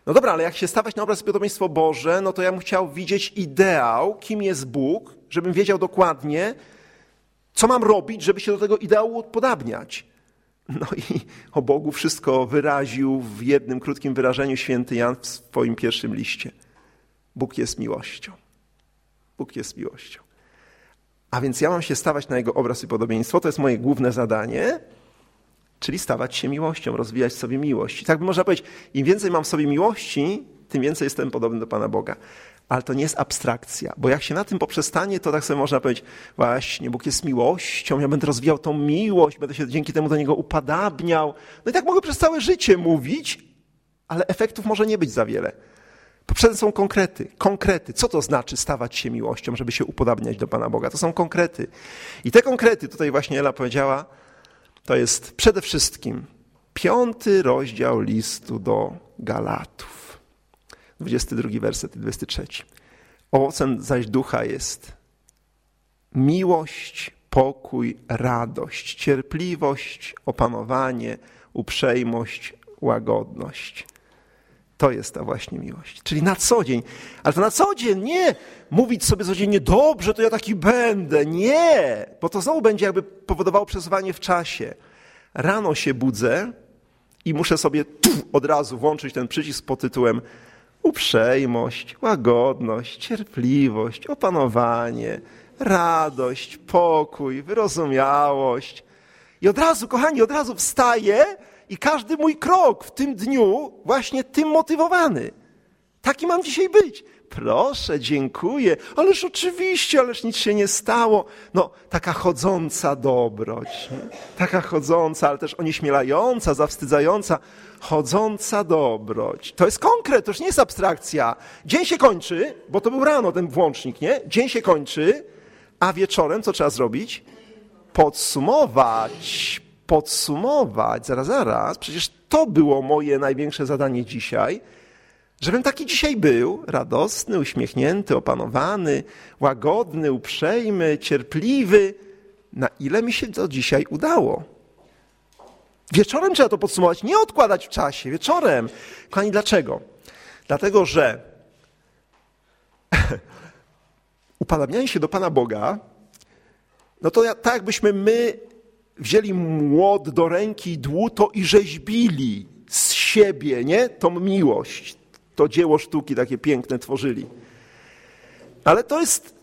No dobra, ale jak się stawać na obraz i podobieństwo Boże, no to ja bym chciał widzieć ideał, kim jest Bóg, żebym wiedział dokładnie, co mam robić, żeby się do tego ideału upodabniać. No i o Bogu wszystko wyraził w jednym krótkim wyrażeniu święty Jan w swoim pierwszym liście. Bóg jest miłością. Bóg jest miłością. A więc ja mam się stawać na Jego obraz i podobieństwo, to jest moje główne zadanie, czyli stawać się miłością, rozwijać sobie miłość. I tak by można powiedzieć, im więcej mam w sobie miłości, tym więcej jestem podobny do Pana Boga. Ale to nie jest abstrakcja, bo jak się na tym poprzestanie, to tak sobie można powiedzieć, właśnie, Bóg jest miłością, ja będę rozwijał tą miłość, będę się dzięki temu do Niego upadabniał. No i tak mogę przez całe życie mówić, ale efektów może nie być za wiele. Poprzednie są konkrety. Konkrety. Co to znaczy stawać się miłością, żeby się upodabniać do Pana Boga? To są konkrety. I te konkrety, tutaj właśnie Ela powiedziała, to jest przede wszystkim piąty rozdział listu do Galatów. 22 werset i 23. Owocem zaś ducha jest miłość, pokój, radość, cierpliwość, opanowanie, uprzejmość, łagodność. To jest ta właśnie miłość. Czyli na co dzień. Ale to na co dzień, nie mówić sobie codziennie, dobrze, to ja taki będę. Nie, bo to znowu będzie jakby powodowało przesuwanie w czasie. Rano się budzę i muszę sobie od razu włączyć ten przycisk pod tytułem uprzejmość, łagodność, cierpliwość, opanowanie, radość, pokój, wyrozumiałość. I od razu, kochani, od razu wstaję i każdy mój krok w tym dniu właśnie tym motywowany. Taki mam dzisiaj być. Proszę, dziękuję. Ależ oczywiście, ależ nic się nie stało. No, taka chodząca dobroć. Nie? Taka chodząca, ale też onieśmielająca, zawstydzająca. Chodząca dobroć. To jest konkret, to już nie jest abstrakcja. Dzień się kończy, bo to był rano ten włącznik, nie? Dzień się kończy, a wieczorem co trzeba zrobić? Podsumować, podsumować, zaraz, zaraz, przecież to było moje największe zadanie dzisiaj, żebym taki dzisiaj był, radosny, uśmiechnięty, opanowany, łagodny, uprzejmy, cierpliwy. Na ile mi się to dzisiaj udało? Wieczorem trzeba to podsumować, nie odkładać w czasie, wieczorem. Kochani, dlaczego? Dlatego, że upadabnianie się do Pana Boga, no to tak jakbyśmy my wzięli młot do ręki, dłuto i rzeźbili z siebie, nie? Tą miłość, to dzieło sztuki takie piękne tworzyli. Ale to jest,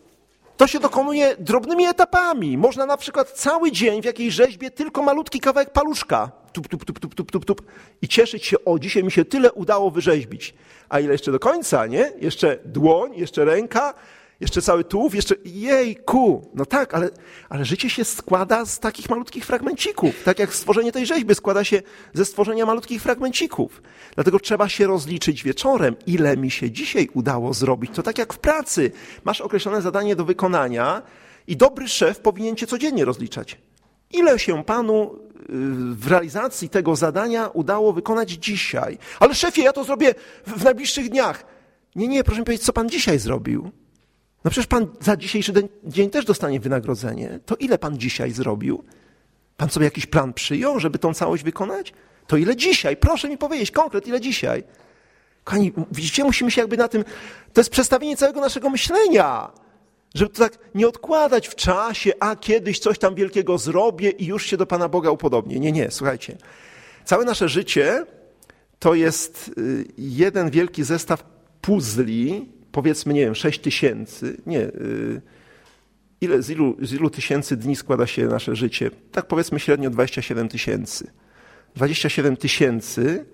to się dokonuje drobnymi etapami. Można na przykład cały dzień w jakiejś rzeźbie tylko malutki kawałek paluszka tup, tup, tup, tup, tup, tup, tup i cieszyć się, o dzisiaj mi się tyle udało wyrzeźbić. A ile jeszcze do końca, nie? Jeszcze dłoń, jeszcze ręka, jeszcze cały tułów, jeszcze jejku. No tak, ale, ale życie się składa z takich malutkich fragmencików. Tak jak stworzenie tej rzeźby składa się ze stworzenia malutkich fragmencików. Dlatego trzeba się rozliczyć wieczorem, ile mi się dzisiaj udało zrobić. To tak jak w pracy. Masz określone zadanie do wykonania i dobry szef powinien cię codziennie rozliczać. Ile się panu y, w realizacji tego zadania udało wykonać dzisiaj? Ale szefie, ja to zrobię w najbliższych dniach. Nie, nie, proszę mi powiedzieć, co pan dzisiaj zrobił. No przecież pan za dzisiejszy dzień też dostanie wynagrodzenie. To ile pan dzisiaj zrobił? Pan sobie jakiś plan przyjął, żeby tą całość wykonać? To ile dzisiaj? Proszę mi powiedzieć konkret, ile dzisiaj? Kochani, widzicie, musimy się jakby na tym... To jest przestawienie całego naszego myślenia. Żeby to tak nie odkładać w czasie, a kiedyś coś tam wielkiego zrobię i już się do Pana Boga upodobnię. Nie, nie, słuchajcie. Całe nasze życie to jest y, jeden wielki zestaw puzli, powiedzmy, nie wiem, 6 tysięcy, nie, y, ile, z, ilu, z ilu tysięcy dni składa się nasze życie? Tak powiedzmy średnio 27 tysięcy. 27 tysięcy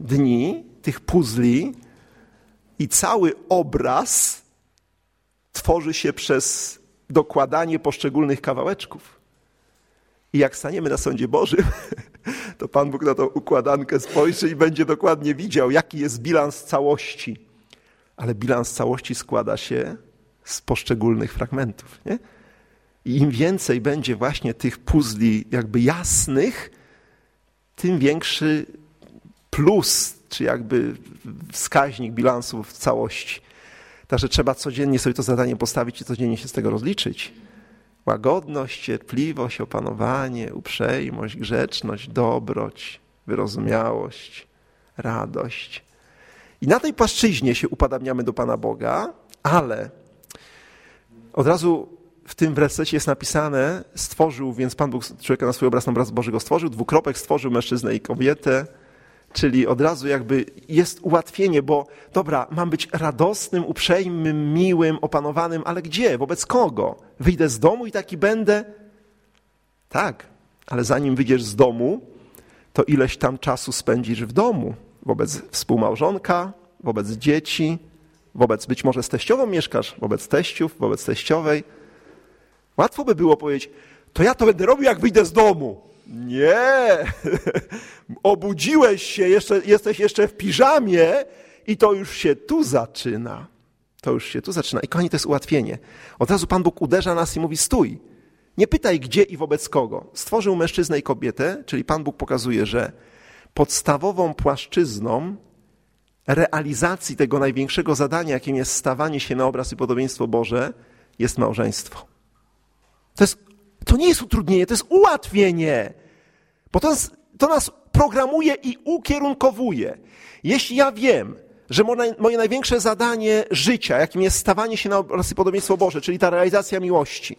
dni tych puzli i cały obraz tworzy się przez dokładanie poszczególnych kawałeczków. I jak staniemy na sądzie Bożym, to Pan Bóg na tą układankę spojrzy i będzie dokładnie widział, jaki jest bilans całości ale bilans całości składa się z poszczególnych fragmentów. Nie? I im więcej będzie właśnie tych puzli jakby jasnych, tym większy plus, czy jakby wskaźnik bilansu w całości. Także trzeba codziennie sobie to zadanie postawić i codziennie się z tego rozliczyć. Łagodność, cierpliwość, opanowanie, uprzejmość, grzeczność, dobroć, wyrozumiałość, radość. I na tej płaszczyźnie się upadabniamy do Pana Boga, ale od razu w tym wersecie jest napisane, stworzył, więc Pan Bóg człowieka na swój obraz, na obraz Bożego stworzył, dwukropek stworzył mężczyznę i kobietę, czyli od razu jakby jest ułatwienie, bo dobra, mam być radosnym, uprzejmym, miłym, opanowanym, ale gdzie? Wobec kogo? Wyjdę z domu i taki będę? Tak, ale zanim wyjdziesz z domu, to ileś tam czasu spędzisz w domu wobec współmałżonka, wobec dzieci, Wobec być może z teściową mieszkasz, wobec teściów, wobec teściowej. Łatwo by było powiedzieć, to ja to będę robił, jak wyjdę z domu. Nie! Obudziłeś się, jeszcze, jesteś jeszcze w piżamie i to już się tu zaczyna. To już się tu zaczyna. I kochani, to jest ułatwienie. Od razu Pan Bóg uderza nas i mówi: stój. Nie pytaj gdzie i wobec kogo. Stworzył mężczyznę i kobietę, czyli Pan Bóg pokazuje, że podstawową płaszczyzną realizacji tego największego zadania, jakim jest stawanie się na obraz i podobieństwo Boże, jest małżeństwo. To, jest, to nie jest utrudnienie, to jest ułatwienie, bo to nas, to nas programuje i ukierunkowuje. Jeśli ja wiem, że moje największe zadanie życia, jakim jest stawanie się na obraz i podobieństwo Boże, czyli ta realizacja miłości,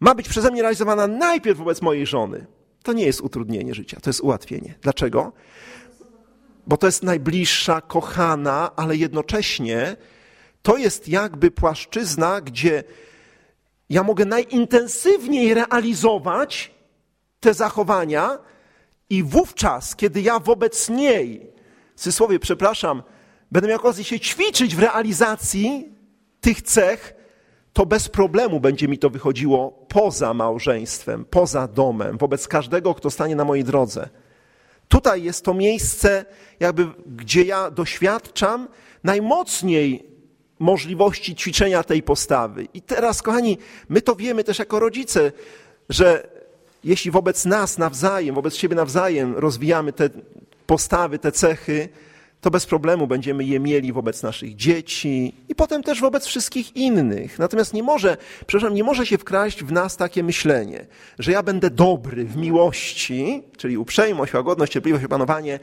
ma być przeze mnie realizowana najpierw wobec mojej żony, to nie jest utrudnienie życia, to jest ułatwienie. Dlaczego? Bo to jest najbliższa, kochana, ale jednocześnie to jest jakby płaszczyzna, gdzie ja mogę najintensywniej realizować te zachowania i wówczas, kiedy ja wobec niej, Cysłowie, przepraszam, będę miał okazję się ćwiczyć w realizacji tych cech, to bez problemu będzie mi to wychodziło poza małżeństwem, poza domem, wobec każdego, kto stanie na mojej drodze. Tutaj jest to miejsce, jakby, gdzie ja doświadczam najmocniej możliwości ćwiczenia tej postawy. I teraz, kochani, my to wiemy też jako rodzice, że jeśli wobec nas nawzajem, wobec siebie nawzajem rozwijamy te postawy, te cechy, to bez problemu będziemy je mieli wobec naszych dzieci i potem też wobec wszystkich innych. Natomiast nie może, przepraszam, nie może się wkraść w nas takie myślenie, że ja będę dobry w miłości, czyli uprzejmość, łagodność, cierpliwość, opanowanie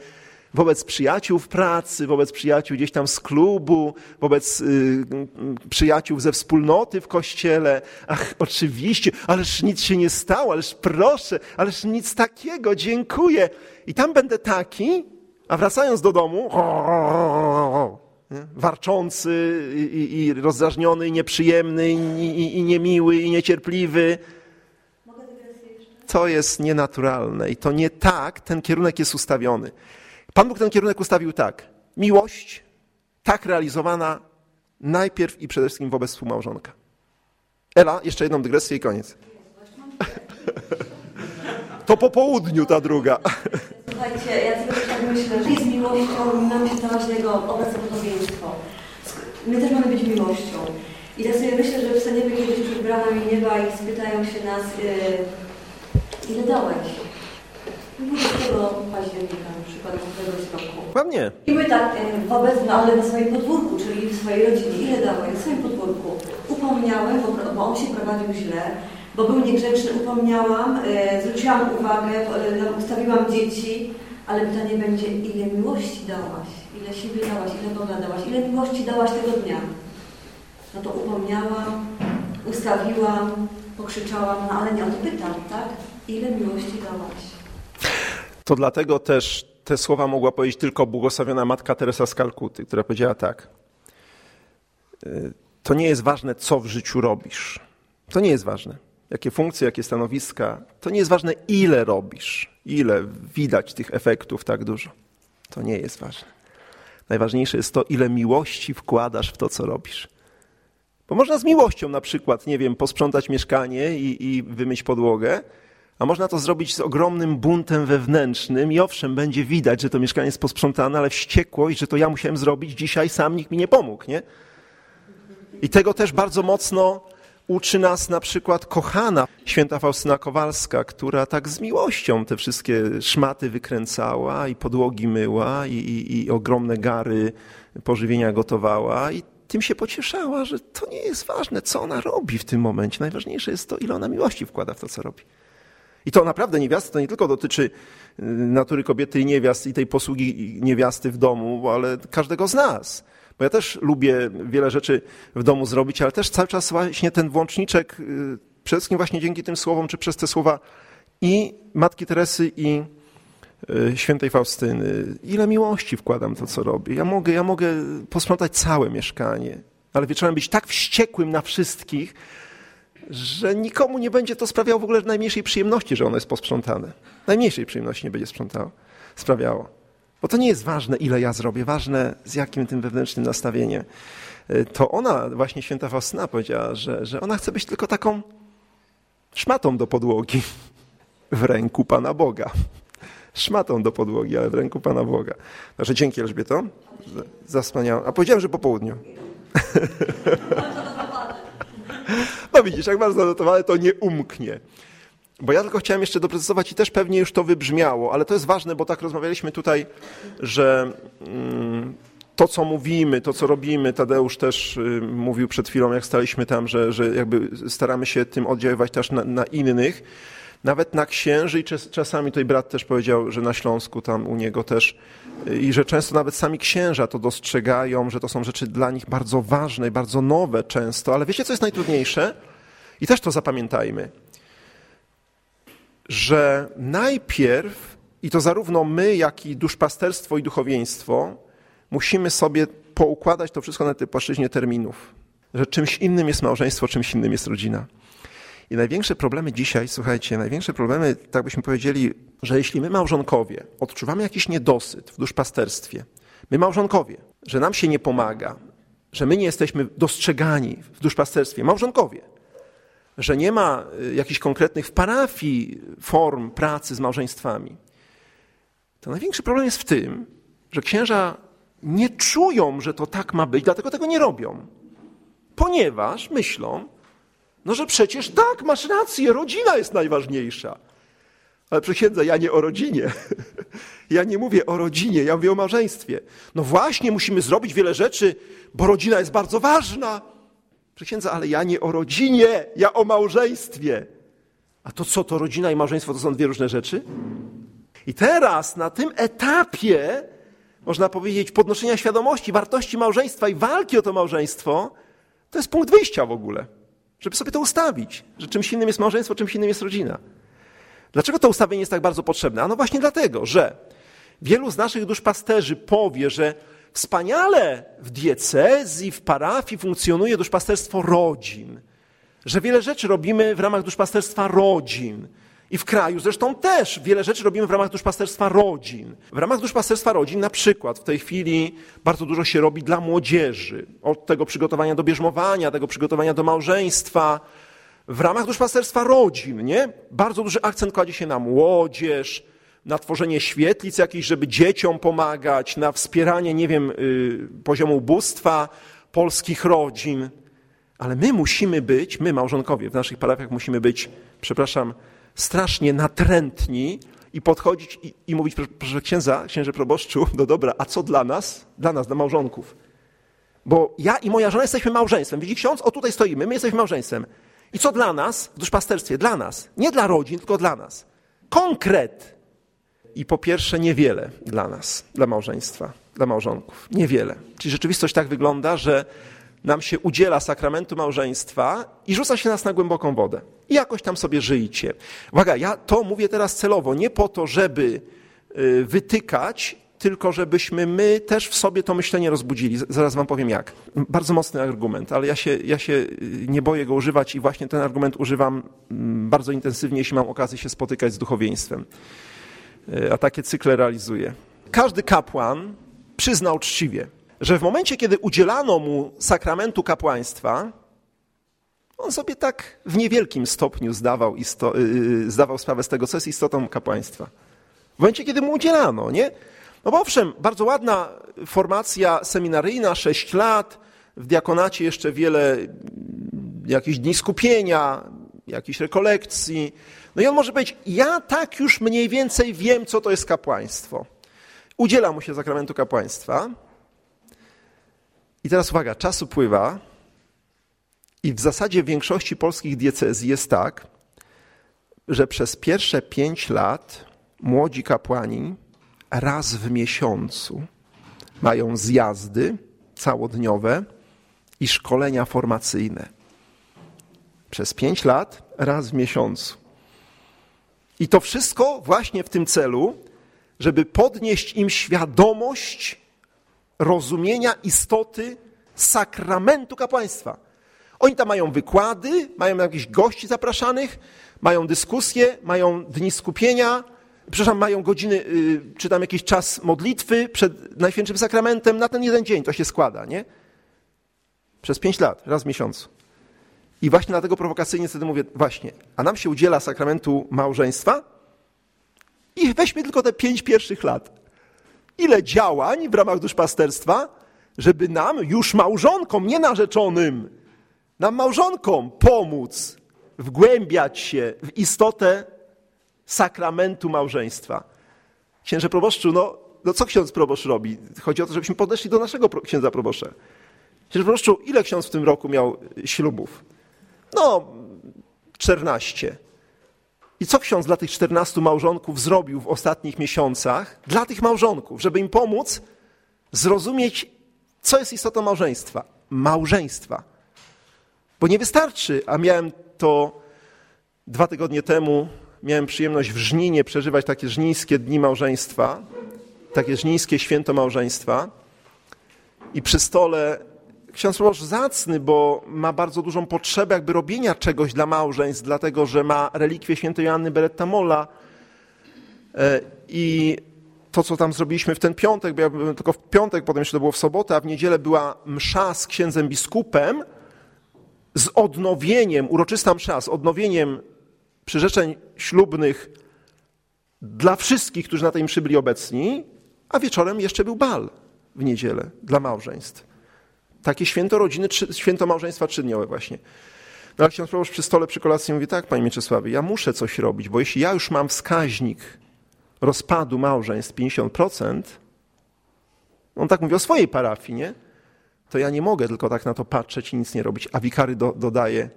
wobec przyjaciół w pracy, wobec przyjaciół gdzieś tam z klubu, wobec y, przyjaciół ze wspólnoty w kościele. Ach, oczywiście, ależ nic się nie stało, ależ proszę, ależ nic takiego, dziękuję. I tam będę taki, a wracając do domu, warczący i, i rozdrażniony, i nieprzyjemny, i, i, i niemiły, i niecierpliwy. To jest nienaturalne i to nie tak ten kierunek jest ustawiony. Pan Bóg ten kierunek ustawił tak. Miłość, tak realizowana najpierw i przede wszystkim wobec współmałżonka. Ela, jeszcze jedną dygresję i koniec. To po południu ta druga. Słuchajcie, ja sobie tak myślę, że z miłością nam się dawać jego obraz podobieństwo. My też mamy być miłością. I tak sobie myślę, że wstaniemy kiedyś przed bramami nieba i spytają się nas, yy, ile dałeś? 20 października na przykład któregoś roku. Pewnie. I my tak e, wobec, no ale na swoim podwórku, czyli w swojej rodzinie, ile dałeś? W swoim podwórku. Upomniałem, bo, bo on się prowadził źle, bo był niegrzeczny, upomniałam, e, zwróciłam uwagę, e, ustawiłam dzieci, ale pytanie będzie, ile miłości dałaś, ile siebie dałaś, ile Boga dałaś, ile miłości dałaś tego dnia. No to upomniałam, ustawiłam, pokrzyczałam, no ale nie o to pytam, tak? Ile miłości dałaś? To dlatego też te słowa mogła powiedzieć tylko błogosławiona matka Teresa z Kalkuty, która powiedziała tak. Y, to nie jest ważne, co w życiu robisz. To nie jest ważne. Jakie funkcje, jakie stanowiska. To nie jest ważne, ile robisz. Ile widać tych efektów tak dużo. To nie jest ważne. Najważniejsze jest to, ile miłości wkładasz w to, co robisz. Bo można z miłością na przykład, nie wiem, posprzątać mieszkanie i, i wymyć podłogę, a można to zrobić z ogromnym buntem wewnętrznym i owszem, będzie widać, że to mieszkanie jest posprzątane, ale wściekłość, że to ja musiałem zrobić dzisiaj, sam nikt mi nie pomógł, nie? I tego też bardzo mocno uczy nas na przykład kochana święta Faustyna Kowalska, która tak z miłością te wszystkie szmaty wykręcała i podłogi myła i, i, i ogromne gary pożywienia gotowała i tym się pocieszała, że to nie jest ważne, co ona robi w tym momencie. Najważniejsze jest to, ile ona miłości wkłada w to, co robi. I to naprawdę niewiasty to nie tylko dotyczy y, natury kobiety i niewiast i tej posługi niewiasty w domu, ale każdego z nas. Bo ja też lubię wiele rzeczy w domu zrobić, ale też cały czas właśnie ten włączniczek, y, przede wszystkim właśnie dzięki tym słowom, czy przez te słowa i Matki Teresy, i y, świętej Faustyny. Ile miłości wkładam to, co robię. Ja mogę, ja mogę posprzątać całe mieszkanie, ale wieczorem być tak wściekłym na wszystkich, że nikomu nie będzie to sprawiało w ogóle najmniejszej przyjemności, że ono jest posprzątane. Najmniejszej przyjemności nie będzie sprzątało, sprawiało. Bo to nie jest ważne, ile ja zrobię, ważne z jakim tym wewnętrznym nastawieniem. E, to ona, właśnie święta Faustyna powiedziała, że, że ona chce być tylko taką szmatą do podłogi w ręku Pana Boga. Szmatą do podłogi, ale w ręku Pana Boga. Także dzięki Elżbieto za wspaniałą. A powiedziałem, że po południu. No widzisz, jak bardzo zanotowane, to nie umknie. Bo ja tylko chciałem jeszcze doprecyzować i też pewnie już to wybrzmiało, ale to jest ważne, bo tak rozmawialiśmy tutaj, że mm, to, co mówimy, to, co robimy, Tadeusz też y, mówił przed chwilą, jak staliśmy tam, że, że jakby staramy się tym oddziaływać też na, na innych, nawet na księży i czasami tutaj brat też powiedział, że na Śląsku tam u niego też y, i że często nawet sami księża to dostrzegają, że to są rzeczy dla nich bardzo ważne i bardzo nowe często, ale wiecie, co jest najtrudniejsze? I też to zapamiętajmy że najpierw, i to zarówno my, jak i duszpasterstwo i duchowieństwo, musimy sobie poukładać to wszystko na tej płaszczyźnie terminów. Że czymś innym jest małżeństwo, czymś innym jest rodzina. I największe problemy dzisiaj, słuchajcie, największe problemy, tak byśmy powiedzieli, że jeśli my małżonkowie odczuwamy jakiś niedosyt w duszpasterstwie, my małżonkowie, że nam się nie pomaga, że my nie jesteśmy dostrzegani w duszpasterstwie, małżonkowie, że nie ma y, jakichś konkretnych w parafii form pracy z małżeństwami, to największy problem jest w tym, że księża nie czują, że to tak ma być, dlatego tego nie robią. Ponieważ myślą, no że przecież tak, masz rację, rodzina jest najważniejsza. Ale księdza, ja nie o rodzinie. Ja nie mówię o rodzinie, ja mówię o małżeństwie. No właśnie, musimy zrobić wiele rzeczy, bo rodzina jest bardzo ważna. Księdza, ale ja nie o rodzinie, ja o małżeństwie. A to co, to rodzina i małżeństwo to są dwie różne rzeczy? I teraz na tym etapie, można powiedzieć, podnoszenia świadomości, wartości małżeństwa i walki o to małżeństwo, to jest punkt wyjścia w ogóle, żeby sobie to ustawić, że czymś innym jest małżeństwo, czymś innym jest rodzina. Dlaczego to ustawienie jest tak bardzo potrzebne? A no właśnie dlatego, że wielu z naszych duszpasterzy powie, że Wspaniale w diecezji, w parafii funkcjonuje duszpasterstwo rodzin. Że wiele rzeczy robimy w ramach duszpasterstwa rodzin. I w kraju zresztą też wiele rzeczy robimy w ramach duszpasterstwa rodzin. W ramach duszpasterstwa rodzin na przykład w tej chwili bardzo dużo się robi dla młodzieży. Od tego przygotowania do bierzmowania, tego przygotowania do małżeństwa. W ramach duszpasterstwa rodzin, nie? Bardzo duży akcent kładzie się na młodzież, na tworzenie świetlic jakichś, żeby dzieciom pomagać, na wspieranie, nie wiem, y, poziomu ubóstwa polskich rodzin. Ale my musimy być, my małżonkowie w naszych parafiach musimy być, przepraszam, strasznie natrętni i podchodzić i, i mówić, proszę księdza, księże proboszczu, no dobra, a co dla nas? Dla nas, dla małżonków. Bo ja i moja żona jesteśmy małżeństwem. Widzi ksiądz? O tutaj stoimy, my jesteśmy małżeństwem. I co dla nas w duszpasterstwie? Dla nas. Nie dla rodzin, tylko dla nas. Konkret i po pierwsze niewiele dla nas, dla małżeństwa, dla małżonków. Niewiele. Czyli rzeczywistość tak wygląda, że nam się udziela sakramentu małżeństwa i rzuca się nas na głęboką wodę. I jakoś tam sobie żyjcie. Uwaga, ja to mówię teraz celowo, nie po to, żeby y, wytykać, tylko żebyśmy my też w sobie to myślenie rozbudzili. Zaraz wam powiem jak. Bardzo mocny argument, ale ja się, ja się y, nie boję go używać i właśnie ten argument używam mm, bardzo intensywnie, jeśli mam okazję się spotykać z duchowieństwem. E, a takie cykle realizuje. Każdy kapłan przyznał uczciwie, że w momencie, kiedy udzielano mu sakramentu kapłaństwa, on sobie tak w niewielkim stopniu zdawał, isto, yy, zdawał sprawę z tego, co jest istotą kapłaństwa. W momencie, kiedy mu udzielano, nie? No bo owszem, bardzo ładna formacja seminaryjna, sześć lat, w diakonacie jeszcze wiele jakichś dni skupienia, jakichś rekolekcji, no i on może powiedzieć, ja tak już mniej więcej wiem, co to jest kapłaństwo. Udziela mu się zakramentu kapłaństwa. I teraz uwaga, czas upływa i w zasadzie w większości polskich diecezji jest tak, że przez pierwsze pięć lat młodzi kapłani raz w miesiącu mają zjazdy całodniowe i szkolenia formacyjne. Przez pięć lat raz w miesiącu. I to wszystko właśnie w tym celu, żeby podnieść im świadomość rozumienia istoty sakramentu kapłaństwa. Oni tam mają wykłady, mają jakichś gości zapraszanych, mają dyskusje, mają dni skupienia, przepraszam, mają godziny, y, czy tam jakiś czas modlitwy przed Najświętszym Sakramentem na ten jeden dzień, to się składa, nie? Przez pięć lat, raz w miesiącu. I właśnie dlatego prowokacyjnie wtedy mówię, właśnie, a nam się udziela sakramentu małżeństwa i weźmy tylko te pięć pierwszych lat. Ile działań w ramach duszpasterstwa, żeby nam, już małżonkom, nie narzeczonym, nam małżonkom pomóc wgłębiać się w istotę sakramentu małżeństwa. Księże proboszczu, no, no co ksiądz proboszcz robi? Chodzi o to, żebyśmy podeszli do naszego księdza proboszcza. Księże proboszczu, ile ksiądz w tym roku miał ślubów? No, 14. I co ksiądz dla tych 14 małżonków zrobił w ostatnich miesiącach? Dla tych małżonków, żeby im pomóc zrozumieć, co jest istotą małżeństwa. Małżeństwa. Bo nie wystarczy, a miałem to dwa tygodnie temu, miałem przyjemność w Żninie przeżywać takie żnińskie dni małżeństwa, takie żnińskie święto małżeństwa. I przy stole ksiądz proboszcz zacny, bo ma bardzo dużą potrzebę jakby robienia czegoś dla małżeństw, dlatego że ma relikwie świętej Joanny Beretta Molla e, i to, co tam zrobiliśmy w ten piątek, bo ja byłem tylko w piątek, potem jeszcze to było w sobotę, a w niedzielę była msza z księdzem biskupem z odnowieniem, uroczysta msza, z odnowieniem przyrzeczeń ślubnych dla wszystkich, którzy na tej mszy byli obecni, a wieczorem jeszcze był bal w niedzielę dla małżeństw. Takie święto rodziny, święto małżeństwa trzydniowe właśnie. No ale ksiądz proboszcz przy stole, przy kolacji mówi, tak, panie Mieczysławie, ja muszę coś robić, bo jeśli ja już mam wskaźnik rozpadu małżeństw 50%, on tak mówi o swojej parafii, nie? To ja nie mogę tylko tak na to patrzeć i nic nie robić. A wikary do, dodaje,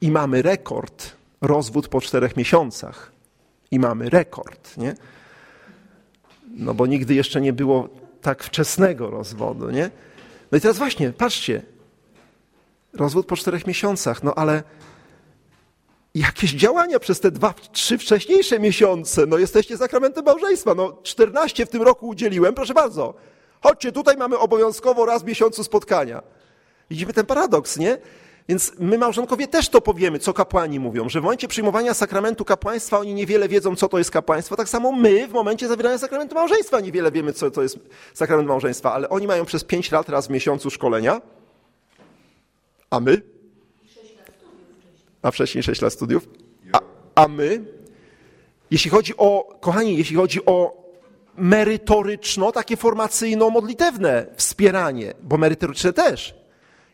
i mamy rekord, rozwód po czterech miesiącach. I mamy rekord, nie? No bo nigdy jeszcze nie było tak wczesnego rozwodu, nie? No i teraz właśnie, patrzcie, rozwód po czterech miesiącach, no ale jakieś działania przez te dwa, trzy wcześniejsze miesiące, no jesteście sakramentem małżeństwa, no 14 w tym roku udzieliłem, proszę bardzo, chodźcie, tutaj mamy obowiązkowo raz w miesiącu spotkania. Widzimy ten paradoks, nie? Więc my, małżonkowie, też to powiemy, co kapłani mówią, że w momencie przyjmowania sakramentu kapłaństwa oni niewiele wiedzą, co to jest kapłaństwo. Tak samo my w momencie zawierania sakramentu małżeństwa niewiele wiemy, co to jest sakrament małżeństwa, ale oni mają przez pięć lat raz w miesiącu szkolenia, a my? A wcześniej sześć lat studiów. A, a my? Jeśli chodzi o, kochani, jeśli chodzi o merytoryczno, takie formacyjno-modlitewne wspieranie, bo merytoryczne też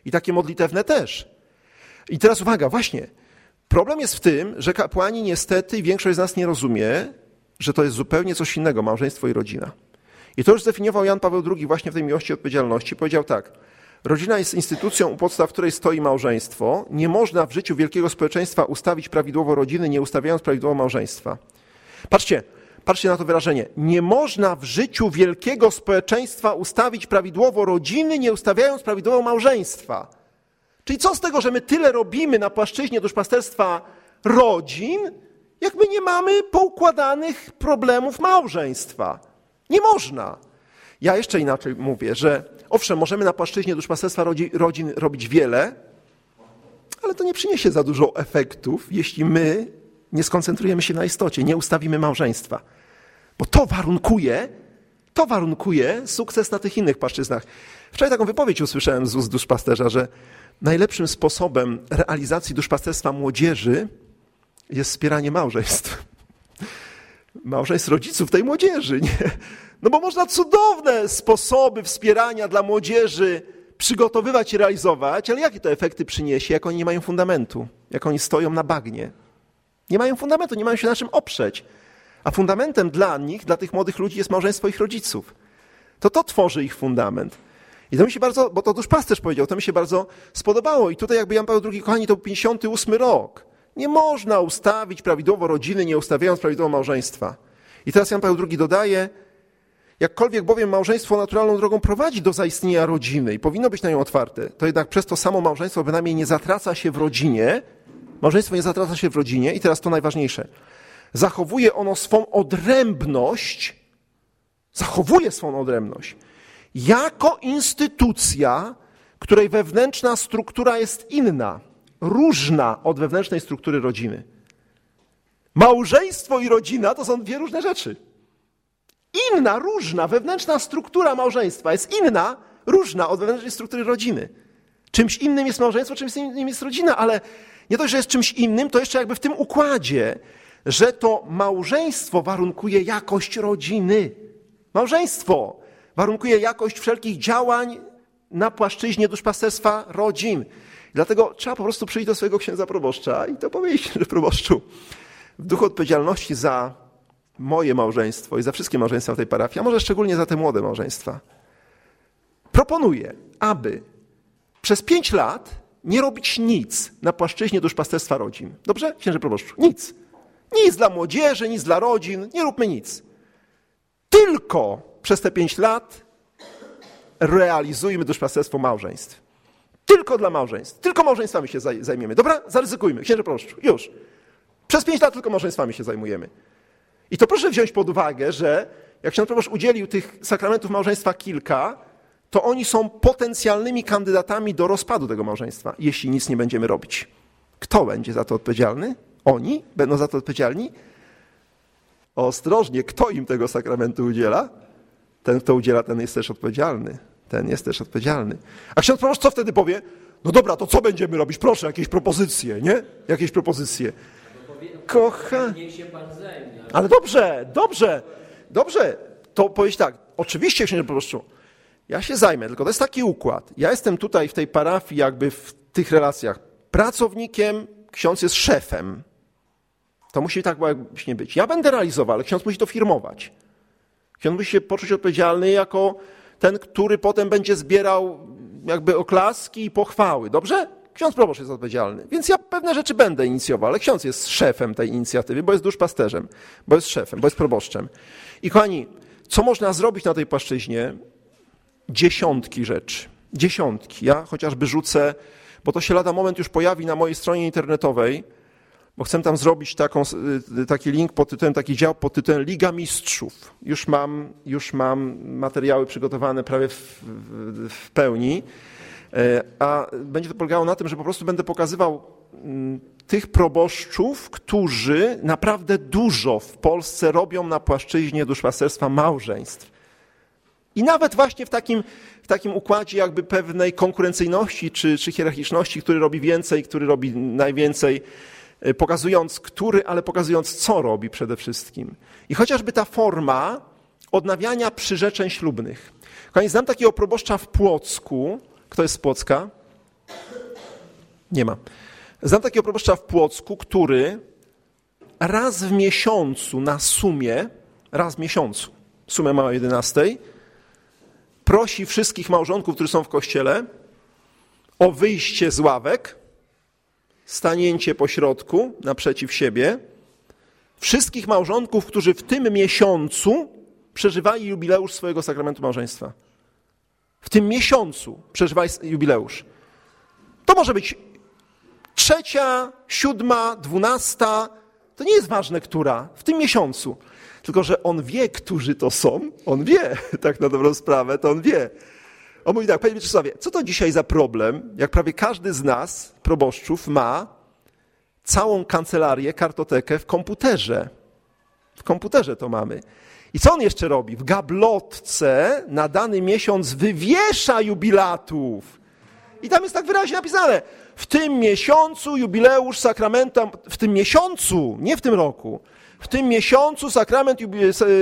i takie modlitewne też. I teraz uwaga, właśnie. Problem jest w tym, że kapłani niestety, większość z nas nie rozumie, że to jest zupełnie coś innego, małżeństwo i rodzina. I to już zdefiniował Jan Paweł II właśnie w tej miłości i odpowiedzialności. Powiedział tak, rodzina jest instytucją, u podstaw której stoi małżeństwo. Nie można w życiu wielkiego społeczeństwa ustawić prawidłowo rodziny, nie ustawiając prawidłowo małżeństwa. Patrzcie, patrzcie na to wyrażenie. Nie można w życiu wielkiego społeczeństwa ustawić prawidłowo rodziny, nie ustawiając prawidłowo małżeństwa. Czyli co z tego, że my tyle robimy na płaszczyźnie duszpasterstwa rodzin, jak my nie mamy poukładanych problemów małżeństwa? Nie można. Ja jeszcze inaczej mówię, że owszem, możemy na płaszczyźnie duszpasterstwa rodzin robić wiele, ale to nie przyniesie za dużo efektów, jeśli my nie skoncentrujemy się na istocie, nie ustawimy małżeństwa. Bo to warunkuje, to warunkuje sukces na tych innych płaszczyznach. Wczoraj taką wypowiedź usłyszałem z ust duszpasterza, że najlepszym sposobem realizacji duszpasterstwa młodzieży jest wspieranie małżeństw. Małżeństw rodziców tej młodzieży. Nie? No bo można cudowne sposoby wspierania dla młodzieży przygotowywać i realizować, ale jakie to efekty przyniesie, jak oni nie mają fundamentu, jak oni stoją na bagnie? Nie mają fundamentu, nie mają się na czym oprzeć. A fundamentem dla nich, dla tych młodych ludzi jest małżeństwo ich rodziców. To to tworzy ich fundament. I to mi się bardzo, bo to duszpasterz powiedział, to mi się bardzo spodobało. I tutaj jakby Jan Paweł II, kochani, to był 58 rok. Nie można ustawić prawidłowo rodziny, nie ustawiając prawidłowo małżeństwa. I teraz Jan Paweł II dodaje, jakkolwiek bowiem małżeństwo naturalną drogą prowadzi do zaistnienia rodziny i powinno być na nią otwarte, to jednak przez to samo małżeństwo bynajmniej nie zatraca się w rodzinie, małżeństwo nie zatraca się w rodzinie i teraz to najważniejsze. Zachowuje ono swą odrębność, zachowuje swą odrębność jako instytucja, której wewnętrzna struktura jest inna, różna od wewnętrznej struktury rodziny. Małżeństwo i rodzina to są dwie różne rzeczy. Inna, różna, wewnętrzna struktura małżeństwa jest inna, różna od wewnętrznej struktury rodziny. Czymś innym jest małżeństwo, czymś innym jest rodzina, ale nie dość, że jest czymś innym, to jeszcze jakby w tym układzie, że to małżeństwo warunkuje jakość rodziny. Małżeństwo warunkuje jakość wszelkich działań na płaszczyźnie duszpasterstwa rodzin. Dlatego trzeba po prostu przyjść do swojego księdza proboszcza i to powiedzieć, że proboszczu, w duchu odpowiedzialności za moje małżeństwo i za wszystkie małżeństwa w tej parafii, a może szczególnie za te młode małżeństwa, proponuję, aby przez pięć lat nie robić nic na płaszczyźnie duszpasterstwa rodzin. Dobrze? Księże proboszczu, nic. Nic dla młodzieży, nic dla rodzin, nie róbmy nic. Tylko przez te pięć lat realizujmy duszpasterstwo małżeństw. Tylko dla małżeństw. Tylko małżeństwami się zajmiemy. Dobra? Zaryzykujmy. Księże proboszczu, już. Przez pięć lat tylko małżeństwami się zajmujemy. I to proszę wziąć pod uwagę, że jak ksiądz proboszcz udzielił tych sakramentów małżeństwa kilka, to oni są potencjalnymi kandydatami do rozpadu tego małżeństwa, jeśli nic nie będziemy robić. Kto będzie za to odpowiedzialny? Oni będą za to odpowiedzialni? Ostrożnie, kto im tego sakramentu udziela? Ten, kto udziela, ten jest też odpowiedzialny. Ten jest też odpowiedzialny. A ksiądz proboszcz co wtedy powie? No dobra, to co będziemy robić? Proszę, jakieś propozycje, nie? Jakieś propozycje. Kocha. Ale dobrze, dobrze, dobrze. To powiedzieć tak, oczywiście, księże proboszczu, ja się zajmę, tylko to jest taki układ. Ja jestem tutaj w tej parafii, jakby w tych relacjach pracownikiem, ksiądz jest szefem. To musi tak właśnie być. Ja będę realizował, ale ksiądz musi to firmować. Ksiądz musi się poczuć odpowiedzialny jako ten, który potem będzie zbierał jakby oklaski i pochwały. Dobrze? Ksiądz proboszcz jest odpowiedzialny. Więc ja pewne rzeczy będę inicjował, ale ksiądz jest szefem tej inicjatywy, bo jest duszpasterzem, bo jest szefem, bo jest proboszczem. I kochani, co można zrobić na tej płaszczyźnie? dziesiątki rzeczy. Dziesiątki. Ja chociażby rzucę, bo to się lada moment już pojawi na mojej stronie internetowej, bo chcę tam zrobić taką, y, taki link pod tytułem, taki dział pod tytułem Liga Mistrzów. Już mam, już mam materiały przygotowane prawie w, w, w pełni, e, a będzie to polegało na tym, że po prostu będę pokazywał mm, tych proboszczów, którzy naprawdę dużo w Polsce robią na płaszczyźnie duszpasterstwa małżeństw. I nawet właśnie w takim, w takim układzie jakby pewnej konkurencyjności czy, czy hierarchiczności, który robi więcej, który robi najwięcej, pokazując który, ale pokazując co robi przede wszystkim. I chociażby ta forma odnawiania przyrzeczeń ślubnych. Kochani, znam takiego proboszcza w Płocku. Kto jest z Płocka? Nie ma. Znam takiego proboszcza w Płocku, który raz w miesiącu na sumie, raz w miesiącu, sumę ma o 11, prosi wszystkich małżonków, którzy są w kościele, o wyjście z ławek, stanięcie po środku, naprzeciw siebie, wszystkich małżonków, którzy w tym miesiącu przeżywali jubileusz swojego sakramentu małżeństwa. W tym miesiącu przeżywali jubileusz. To może być trzecia, siódma, dwunasta, to nie jest ważne, która, w tym miesiącu. Tylko, że on wie, którzy to są. On wie, tak na dobrą sprawę, to on wie. On mówi tak, panie Mieczysławie, co to dzisiaj za problem, jak prawie każdy z nas, proboszczów, ma całą kancelarię, kartotekę w komputerze. W komputerze to mamy. I co on jeszcze robi? W gablotce na dany miesiąc wywiesza jubilatów. I tam jest tak wyraźnie napisane. W tym miesiącu jubileusz sakramenta, w tym miesiącu, nie w tym roku, w tym miesiącu sakrament,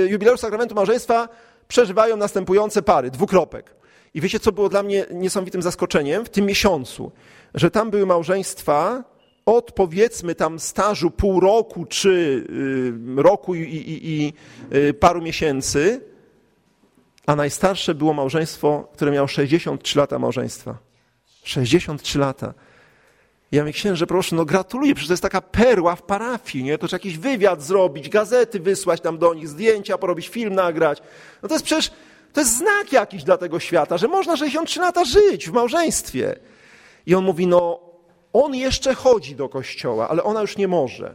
jubileusz sakramentu małżeństwa przeżywają następujące pary, dwukropek. I wiecie, co było dla mnie niesamowitym zaskoczeniem w tym miesiącu? Że tam były małżeństwa od powiedzmy tam stażu pół roku czy y, roku i, i, i y, paru miesięcy, a najstarsze było małżeństwo, które miało 63 lata małżeństwa. 63 lata. Ja mówię, księże, proszę, no gratuluję, przecież to jest taka perła w parafii, nie? To trzeba jakiś wywiad zrobić, gazety wysłać tam do nich, zdjęcia porobić, film nagrać. No to jest przecież, to jest znak jakiś dla tego świata, że można 63 lata żyć w małżeństwie. I on mówi, no on jeszcze chodzi do kościoła, ale ona już nie może.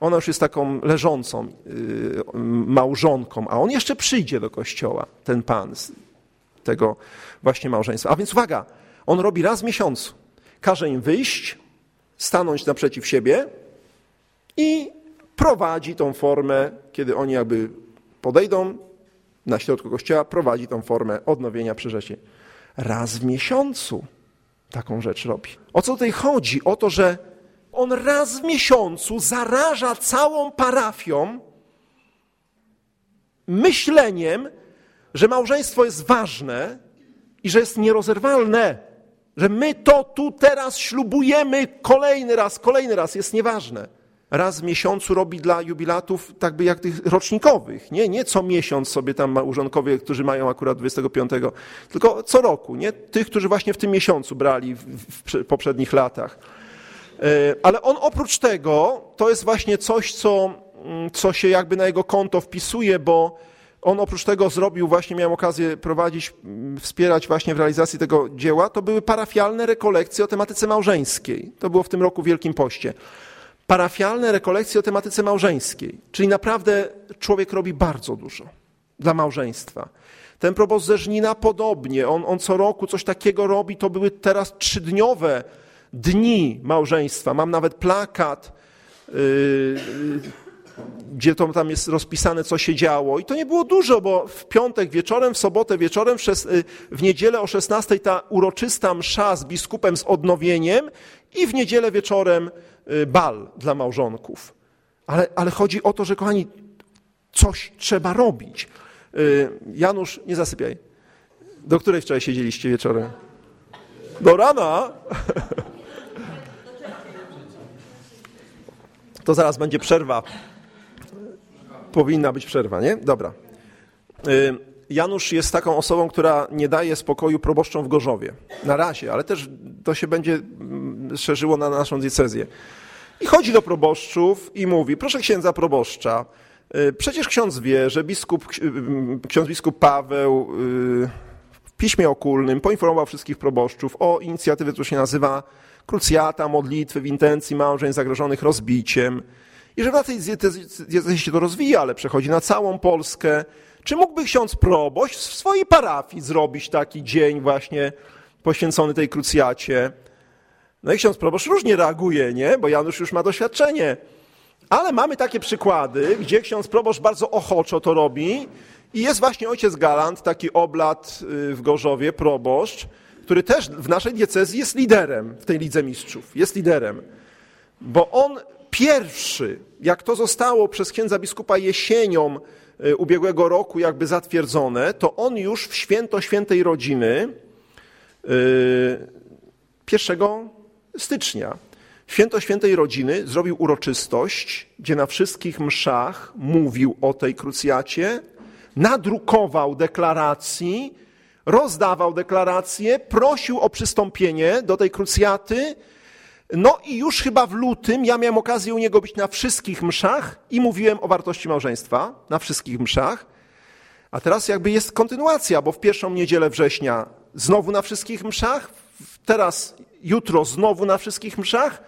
Ona już jest taką leżącą yy, małżonką, a on jeszcze przyjdzie do kościoła, ten pan z tego właśnie małżeństwa. A więc uwaga, on robi raz w miesiącu. Każe im wyjść, stanąć naprzeciw siebie i prowadzi tą formę, kiedy oni jakby podejdą na środku kościoła, prowadzi tą formę odnowienia przyrzeczeń. Raz w miesiącu taką rzecz robi. O co tutaj chodzi? O to, że on raz w miesiącu zaraża całą parafią myśleniem, że małżeństwo jest ważne i że jest nierozerwalne, że my to tu teraz ślubujemy kolejny raz, kolejny raz, jest nieważne. Raz w miesiącu robi dla jubilatów, tak by jak tych rocznikowych, nie, nie co miesiąc sobie tam małżonkowie, którzy mają akurat 25, tylko co roku, nie, tych, którzy właśnie w tym miesiącu brali w, w poprzednich latach. E, ale on oprócz tego, to jest właśnie coś, co, mm, co się jakby na jego konto wpisuje, bo on oprócz tego zrobił, właśnie miałem okazję prowadzić, mm, wspierać właśnie w realizacji tego dzieła, to były parafialne rekolekcje o tematyce małżeńskiej. To było w tym roku w Wielkim Poście. Parafialne rekolekcje o tematyce małżeńskiej. Czyli naprawdę człowiek robi bardzo dużo dla małżeństwa. Ten proboszcz ze Żnina podobnie. On, on co roku coś takiego robi. To były teraz trzydniowe dni małżeństwa. Mam nawet plakat, yy, gdzie to tam jest rozpisane, co się działo. I to nie było dużo, bo w piątek wieczorem, w sobotę wieczorem, w, szes, yy, w niedzielę o 16 ta uroczysta msza z biskupem z odnowieniem i w niedzielę wieczorem bal dla małżonków. Ale, ale chodzi o to, że kochani, coś trzeba robić. Yy, Janusz, nie zasypiaj. Do której wczoraj siedzieliście wieczorem? Do rana? To zaraz będzie przerwa. Powinna być przerwa, nie? Dobra. Y, Janusz jest taką osobą, która nie daje spokoju proboszczom w Gorzowie. Na razie, ale też to się będzie mm, szerzyło na naszą diecezję. I chodzi do proboszczów i mówi, proszę księdza proboszcza, y, przecież ksiądz wie, że biskup, y, ksiądz biskup Paweł w piśmie okulnym poinformował wszystkich proboszczów o inicjatywie, która się nazywa krucjata, modlitwy w intencji małżeń zagrożonych rozbiciem. I że w tej diecezji się to rozwija, ale przechodzi na całą Polskę. Czy mógłby ksiądz proboszcz w swojej parafii zrobić taki dzień właśnie poświęcony tej krucjacie? No i ksiądz proboszcz różnie reaguje, nie? Bo Janusz już ma doświadczenie. Ale mamy takie przykłady, gdzie ksiądz proboszcz bardzo ochoczo to robi i jest właśnie ojciec Galant, taki oblat y, w Gorzowie, proboszcz, który też w naszej diecezji jest liderem w tej Lidze Mistrzów. Jest liderem. Bo on pierwszy, jak to zostało przez księdza biskupa jesienią ubiegłego roku jakby zatwierdzone, to on już w święto świętej rodziny 1 y, stycznia Święto Świętej Rodziny zrobił uroczystość, gdzie na wszystkich mszach mówił o tej krucjacie, nadrukował deklaracji rozdawał deklaracje, prosił o przystąpienie do tej krucjaty. No i już chyba w lutym ja miałem okazję u niego być na wszystkich mszach i mówiłem o wartości małżeństwa na wszystkich mszach. A teraz jakby jest kontynuacja, bo w pierwszą niedzielę września znowu na wszystkich mszach, teraz jutro znowu na wszystkich mszach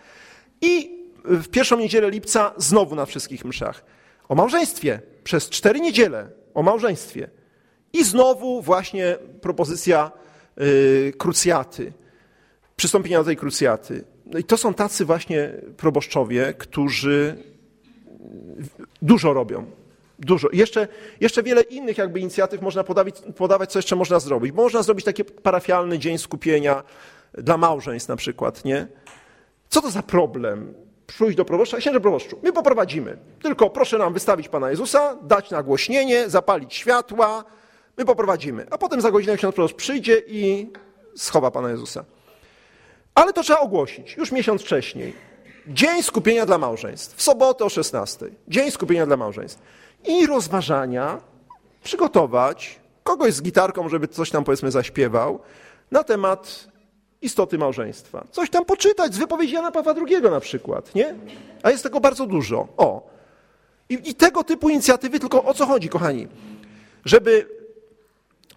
i w pierwszą niedzielę lipca znowu na wszystkich mszach. O małżeństwie przez cztery niedziele, o małżeństwie. I znowu właśnie propozycja yy, krucjaty, przystąpienia do tej krucjaty. No i to są tacy właśnie proboszczowie, którzy dużo robią. Dużo. Jeszcze, jeszcze wiele innych jakby inicjatyw można podawać, podawać, co jeszcze można zrobić. Bo można zrobić taki parafialny dzień skupienia dla małżeństw na przykład, nie? Co to za problem? Przyjść do proboszcza, księże proboszczu, my poprowadzimy. Tylko proszę nam wystawić Pana Jezusa, dać nagłośnienie, zapalić światła, My poprowadzimy. A potem za godzinę ksiądz proboszcz przyjdzie i schowa Pana Jezusa. Ale to trzeba ogłosić już miesiąc wcześniej. Dzień skupienia dla małżeństw. W sobotę o 16. Dzień skupienia dla małżeństw. I rozważania przygotować kogoś z gitarką, żeby coś tam powiedzmy zaśpiewał na temat istoty małżeństwa. Coś tam poczytać z wypowiedzi Jana Pawła II na przykład, nie? A jest tego bardzo dużo. O. I, I tego typu inicjatywy, tylko o co chodzi, kochani? Żeby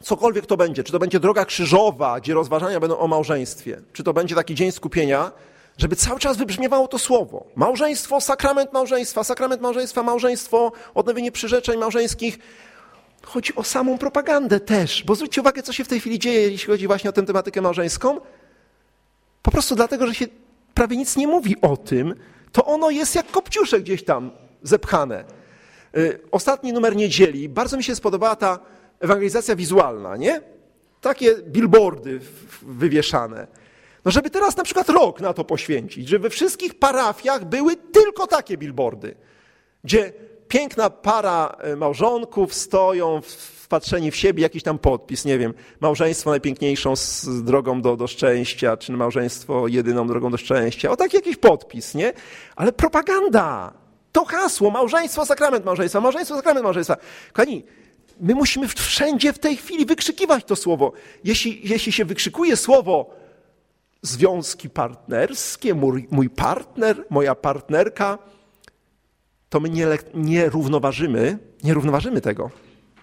cokolwiek to będzie, czy to będzie droga krzyżowa, gdzie rozważania będą o małżeństwie, czy to będzie taki dzień skupienia, żeby cały czas wybrzmiewało to słowo. Małżeństwo, sakrament małżeństwa, sakrament małżeństwa, małżeństwo, odnowienie przyrzeczeń małżeńskich. Chodzi o samą propagandę też, bo zwróćcie uwagę, co się w tej chwili dzieje, jeśli chodzi właśnie o tę tematykę małżeńską. Po prostu dlatego, że się prawie nic nie mówi o tym, to ono jest jak kopciuszek gdzieś tam zepchane. Y, ostatni numer niedzieli, bardzo mi się spodobała ta ewangelizacja wizualna, nie? Takie billboardy wywieszane. No żeby teraz na przykład rok na to poświęcić, żeby we wszystkich parafiach były tylko takie billboardy, gdzie piękna para e, małżonków stoją wpatrzeni w siebie, jakiś tam podpis, nie wiem, małżeństwo najpiękniejszą z drogą do, do szczęścia, czy małżeństwo jedyną drogą do szczęścia. O taki jakiś podpis, nie? Ale propaganda, to hasło, małżeństwo, sakrament małżeństwa, małżeństwo, sakrament małżeństwa. Kochani, my musimy wszędzie w tej chwili wykrzykiwać to słowo. Jeśli, jeśli się wykrzykuje słowo związki partnerskie, mój, mój partner, moja partnerka, to my nie, nie równoważymy, nie równoważymy tego.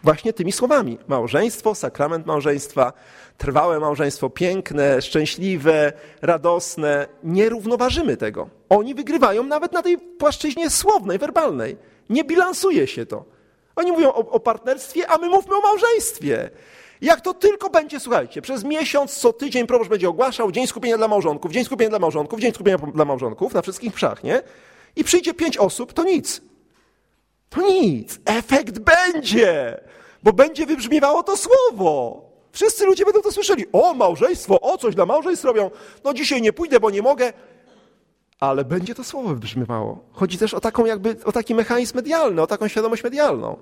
Właśnie tymi słowami. Małżeństwo, sakrament małżeństwa, trwałe małżeństwo, piękne, szczęśliwe, radosne. Nie równoważymy tego. Oni wygrywają nawet na tej płaszczyźnie słownej, werbalnej. Nie bilansuje się to. Oni mówią o, o partnerstwie, a my mówmy o małżeństwie. Jak to tylko będzie, słuchajcie, przez miesiąc, co tydzień proboszcz będzie ogłaszał Dzień Skupienia dla Małżonków, Dzień Skupienia dla Małżonków, Dzień Skupienia dla Małżonków na wszystkich mszach, nie? I przyjdzie pięć osób, to nic. To nic. Efekt będzie, bo będzie wybrzmiewało to słowo. Wszyscy ludzie będą to słyszeli. O, małżeństwo, o, coś dla małżeństw robią. No dzisiaj nie pójdę, bo nie mogę. Ale będzie to słowo wybrzmiewało. Chodzi też o taką jakby, o taki mechanizm medialny, o taką świadomość medialną.